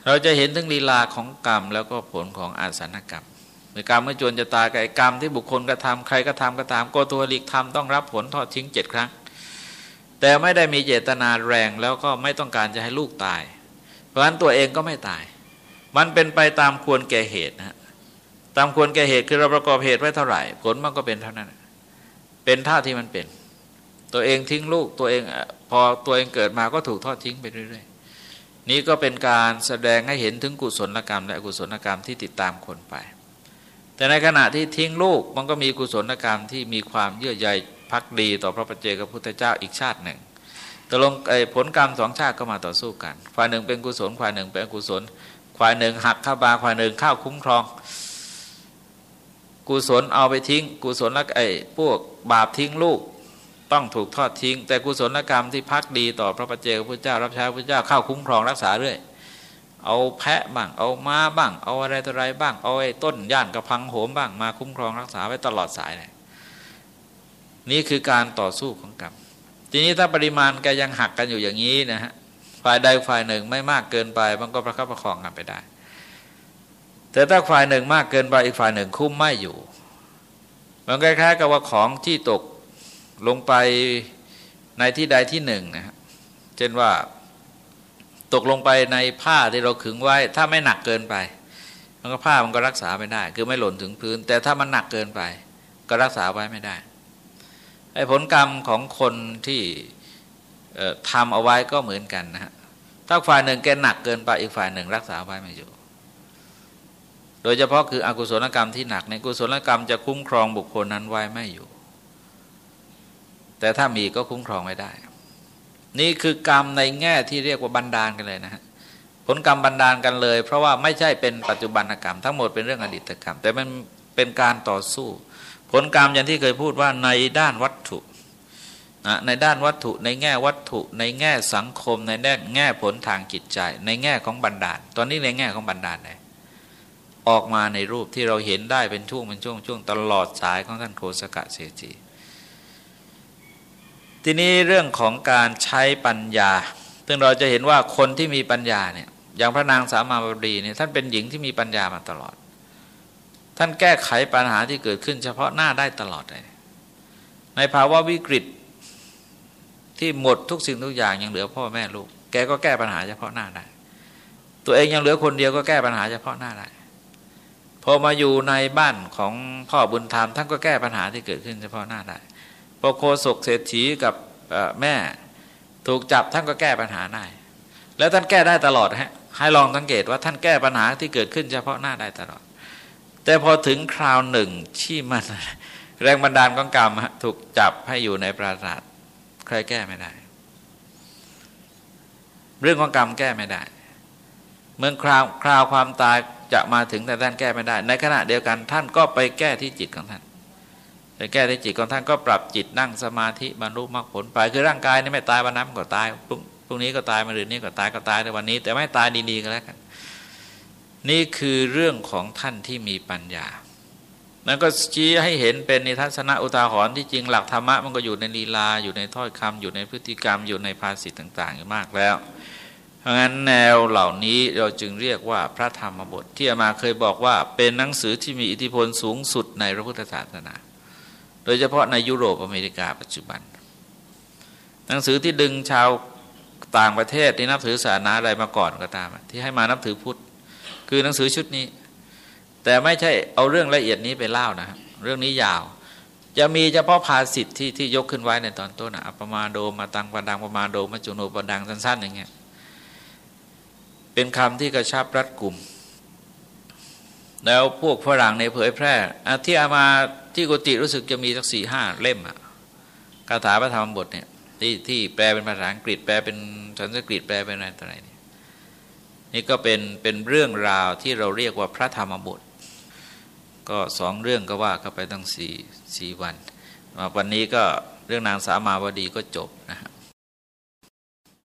เราจะเห็นถึงลีลาของกรรมแล้วก็ผลของอาสนกรรมเมื่อกรรมเมื่อจวนจะตายกับกรรมที่บุคคลกระทาใครก็ทำก็ตามโกตัวลิกทำต้องรับผลทอดทิ้งเจ็ดครั้ง แต่ไม่ได้มีเจตนาแรงแล้วก็ไม่ต้องการจะให้ลูกตาย เพราะฉะนั้นตัวเองก็ไม่ตาย มันเป็นไปตามควรแก่เหตุนะตามควรแก่เหตุคือเราประกอบเหตุไว้เท่าไหร่ ผลมันก็เป็นเท่านั้น เป็นท่าที่มันเป็น ตัวเองทิ้งลูกตัวเองพอตัวเองเกิดมาก็ถูกทอดทิ้งไปเรื่อยๆ นี้ก็เป็นการแสดงให้เห็นถึงกุศลกรรม และอกุศลกรรมที่ติดตามคนไป แต่ในขณะที่ทิ้งลูกมันก็มีกุศลกรรมที่มีความเยื่อใย พักดีต่อพระปัจเจกพุทธเจ้าอีกชาติหนึ่งตกลงผลกรรมสองชาติก็มาต่อสู้กันฝ่ายหนึ่งเป็นกุศลฝ่ายหนึ่งเป็นอกุศลฝ่ายหนึ่งหักข้าบาฝ่ายหนึ่งข้าวคุ้มครอง กุศลเอาไปทิ้ง กุศลละไอ้พวกบาปทิ้งลูกต้องถูกทอดทิ้ง แต่กุศลกรรมที่พักดีต่อพระปัจเจกพระเจ้า รับใช้พระเจ้าเข้าคุ้มครองรักษาเรื่อยเอาแพะบ้างเอาม้าบ้าง เอาอะไรต่ออะไรบ้างเอาไอ้ต้นย่านกระพังโหมบ้างมาคุ้มครองรักษาไว้ตลอดสายเลย นี่คือการต่อสู้ของกรรมทีนี้ถ้าปริมาณก็ยังหักกันอยู่อย่างนี้นะฮะฝ่ายใดฝ่ายหนึ่งไม่มากเกินไป มันก็ประคับประคองกันไปได้ แต่ถ้าฝ่ายหนึ่งมากเกินไปอีกฝ่ายหนึ่งคุ้มไม่อยู่ มันคล้ายๆกับว่าของที่ตกลงไปในที่ใดที่หนึ่งนะครับเช่นว่าตกลงไปในผ้าที่เราขึงไว้ ถ้าไม่หนักเกินไป มันก็ผ้ามันก็รักษาไม่ได้ คือไม่หล่นถึงพื้น แต่ถ้ามันหนักเกินไป ก็รักษาไว้ไม่ได้ อ้ผลกรรมของคนที่ทำเอาไว้ก็เหมือนกันนะฮะถ้าฝ่ายหนึ่งแกหนักเกินไปอีกฝ่ายหนึ่งรักษาไว้ไม่อยู่ โดยเฉพาะคืออกุศลกรรมที่หนักในกุศลกรรมจะคุ้มครองบุคคลนั้นไว้ไม่อยู่ แต่ถ้ามีก็คุ้มครองไม่ได้ นี่คือกรรมในแง่ที่เรียกว่าบันดาลกันเลยนะฮะผลกรรมบันดาลกันเลย เพราะว่าไม่ใช่เป็นปัจจุบันกรรม ทั้งหมดเป็นเรื่องอดีตกรรม แต่มันเป็นการต่อสู้ ผลกรรมอย่างที่เคยพูดว่าในด้านวัตถุในด้านวัตถุในแง่วัตถุ ในแง่สังคมในแง่แง่ผลทางจิตใจ ในแง่ของบันดาล ตอนนี้ในแง่ของบันดาลเลยออกมาในรูปที่เราเห็นได้เป็นช่วงเป็นช่วงช่วงตลอดสายของท่านโคสกะเสจีทีนี้เรื่องของการใช้ปัญญา ซึ่งเราจะเห็นว่าคนที่มีปัญญาเนี่ยอย่างพระนางสามาบดีเนี่ยท่านเป็นหญิงที่มีปัญญามาตลอด ท่านแก้ไขปัญหาที่เกิดขึ้น เฉพาะหน้าได้ตลอดเลย ในภาวะวิกฤตที่หมดทุกสิ่งทุกอย่างยังเหลือพ่อแม่ลูก แกก็แก้ปัญหาเฉพาะหน้าได้ ตัวเองยังเหลือคนเดียวก็แก้ปัญหาเฉพาะหน้าได้ พอมาอยู่ในบ้านของพ่อบุญธรรมท่านก็แก้ปัญหาที่เกิดขึ้นเฉพาะหน้าได้พอโคศกเศรษฐีกับแม่ถูกจับท่านก็แก้ปัญหาได้ แล้วท่านแก้ได้ตลอดฮะให้ลองสังเกตว่าท่านแก้ปัญหาที่เกิดขึ้นเฉพาะหน้าได้ตลอด แต่พอถึงคราวหนึ่งที่มันแรงบันดาลของกรรมถูกจับให้อยู่ในปราสาทใครแก้ไม่ได้ เรื่องของกรรมแก้ไม่ได้ เมื่อคราวคราวความตายจะมาถึงแต่ท่านแก้ไม่ได้ ในขณะเดียวกันท่านก็ไปแก้ที่จิตของท่านไปแก้ที่จิตของท่านก็ปรับจิตนั่งสมาธิบรรลุมรรคผลไปคือร่างกายนี่ไม่ตายวันนั้นก็ตายพรุ่งนี้ก็ตายมารืนนี้ก็ตายก็ตายในวันนี้ แต่ไม่ตายดีๆก็แล้วกัน นี่คือเรื่องของท่านที่มีปัญญานั้นก็ชี้ให้เห็นเป็นในทัศนะอุทาหรณ์ที่จริงหลักธรรมะมันก็อยู่ในลีลา อยู่ในถ้อยคำอยู่ในพฤติกรรม อยู่ในภาษิตต่างๆอยู่มากแล้ว เพราะงั้นแนวเหล่านี้เราจึงเรียกว่าพระธรรมบทที่อามาเคยบอกว่า เป็นหนังสือที่มีอิทธิพลสูงสุดในพระพุทธศาสนา โดยเฉพาะในยุโรปอเมริกาปัจจุบัน หนังสือที่ดึงชาวต่างประเทศที่นับถือศาสนาอะไรมาก่อนก็ตาม ที่ให้มานับถือพุทธ คือหนังสือชุดนี้ แต่ไม่ใช่เอาเรื่องละเอียดนี้ไปเล่านะเรื่องนี้ยาว จะมีเฉพาะภาสิทธิ์ที่ที่ยกขึ้นไว้ในตอนต้นอะประมาโดมาตังปดังประมาโดมาจุโนปดังสั้นๆอย่างเงี้ยเป็นคำที่กระชับรัดกลุ่ม แล้วพวกฝรั่งในเผยแพร่ที่อามาที่กุฏิรู้สึกจะมีสักสี่ห้าเล่มอะคาถาพระธรรมบทเนี่ยที่ที่แปลเป็นภาษาอังกฤษแปลเป็นสันสกฤตแปลเป็นอะไรต่ออะไรนี่ย นี่ก็เป็นเป็นเรื่องราวที่เราเรียกว่าพระธรรมบท ก็สองเรื่องก็ว่าเข้าไปตั้งสี่สี่วัน วันนี้ก็เรื่องนางสามาวดีก็จบนะ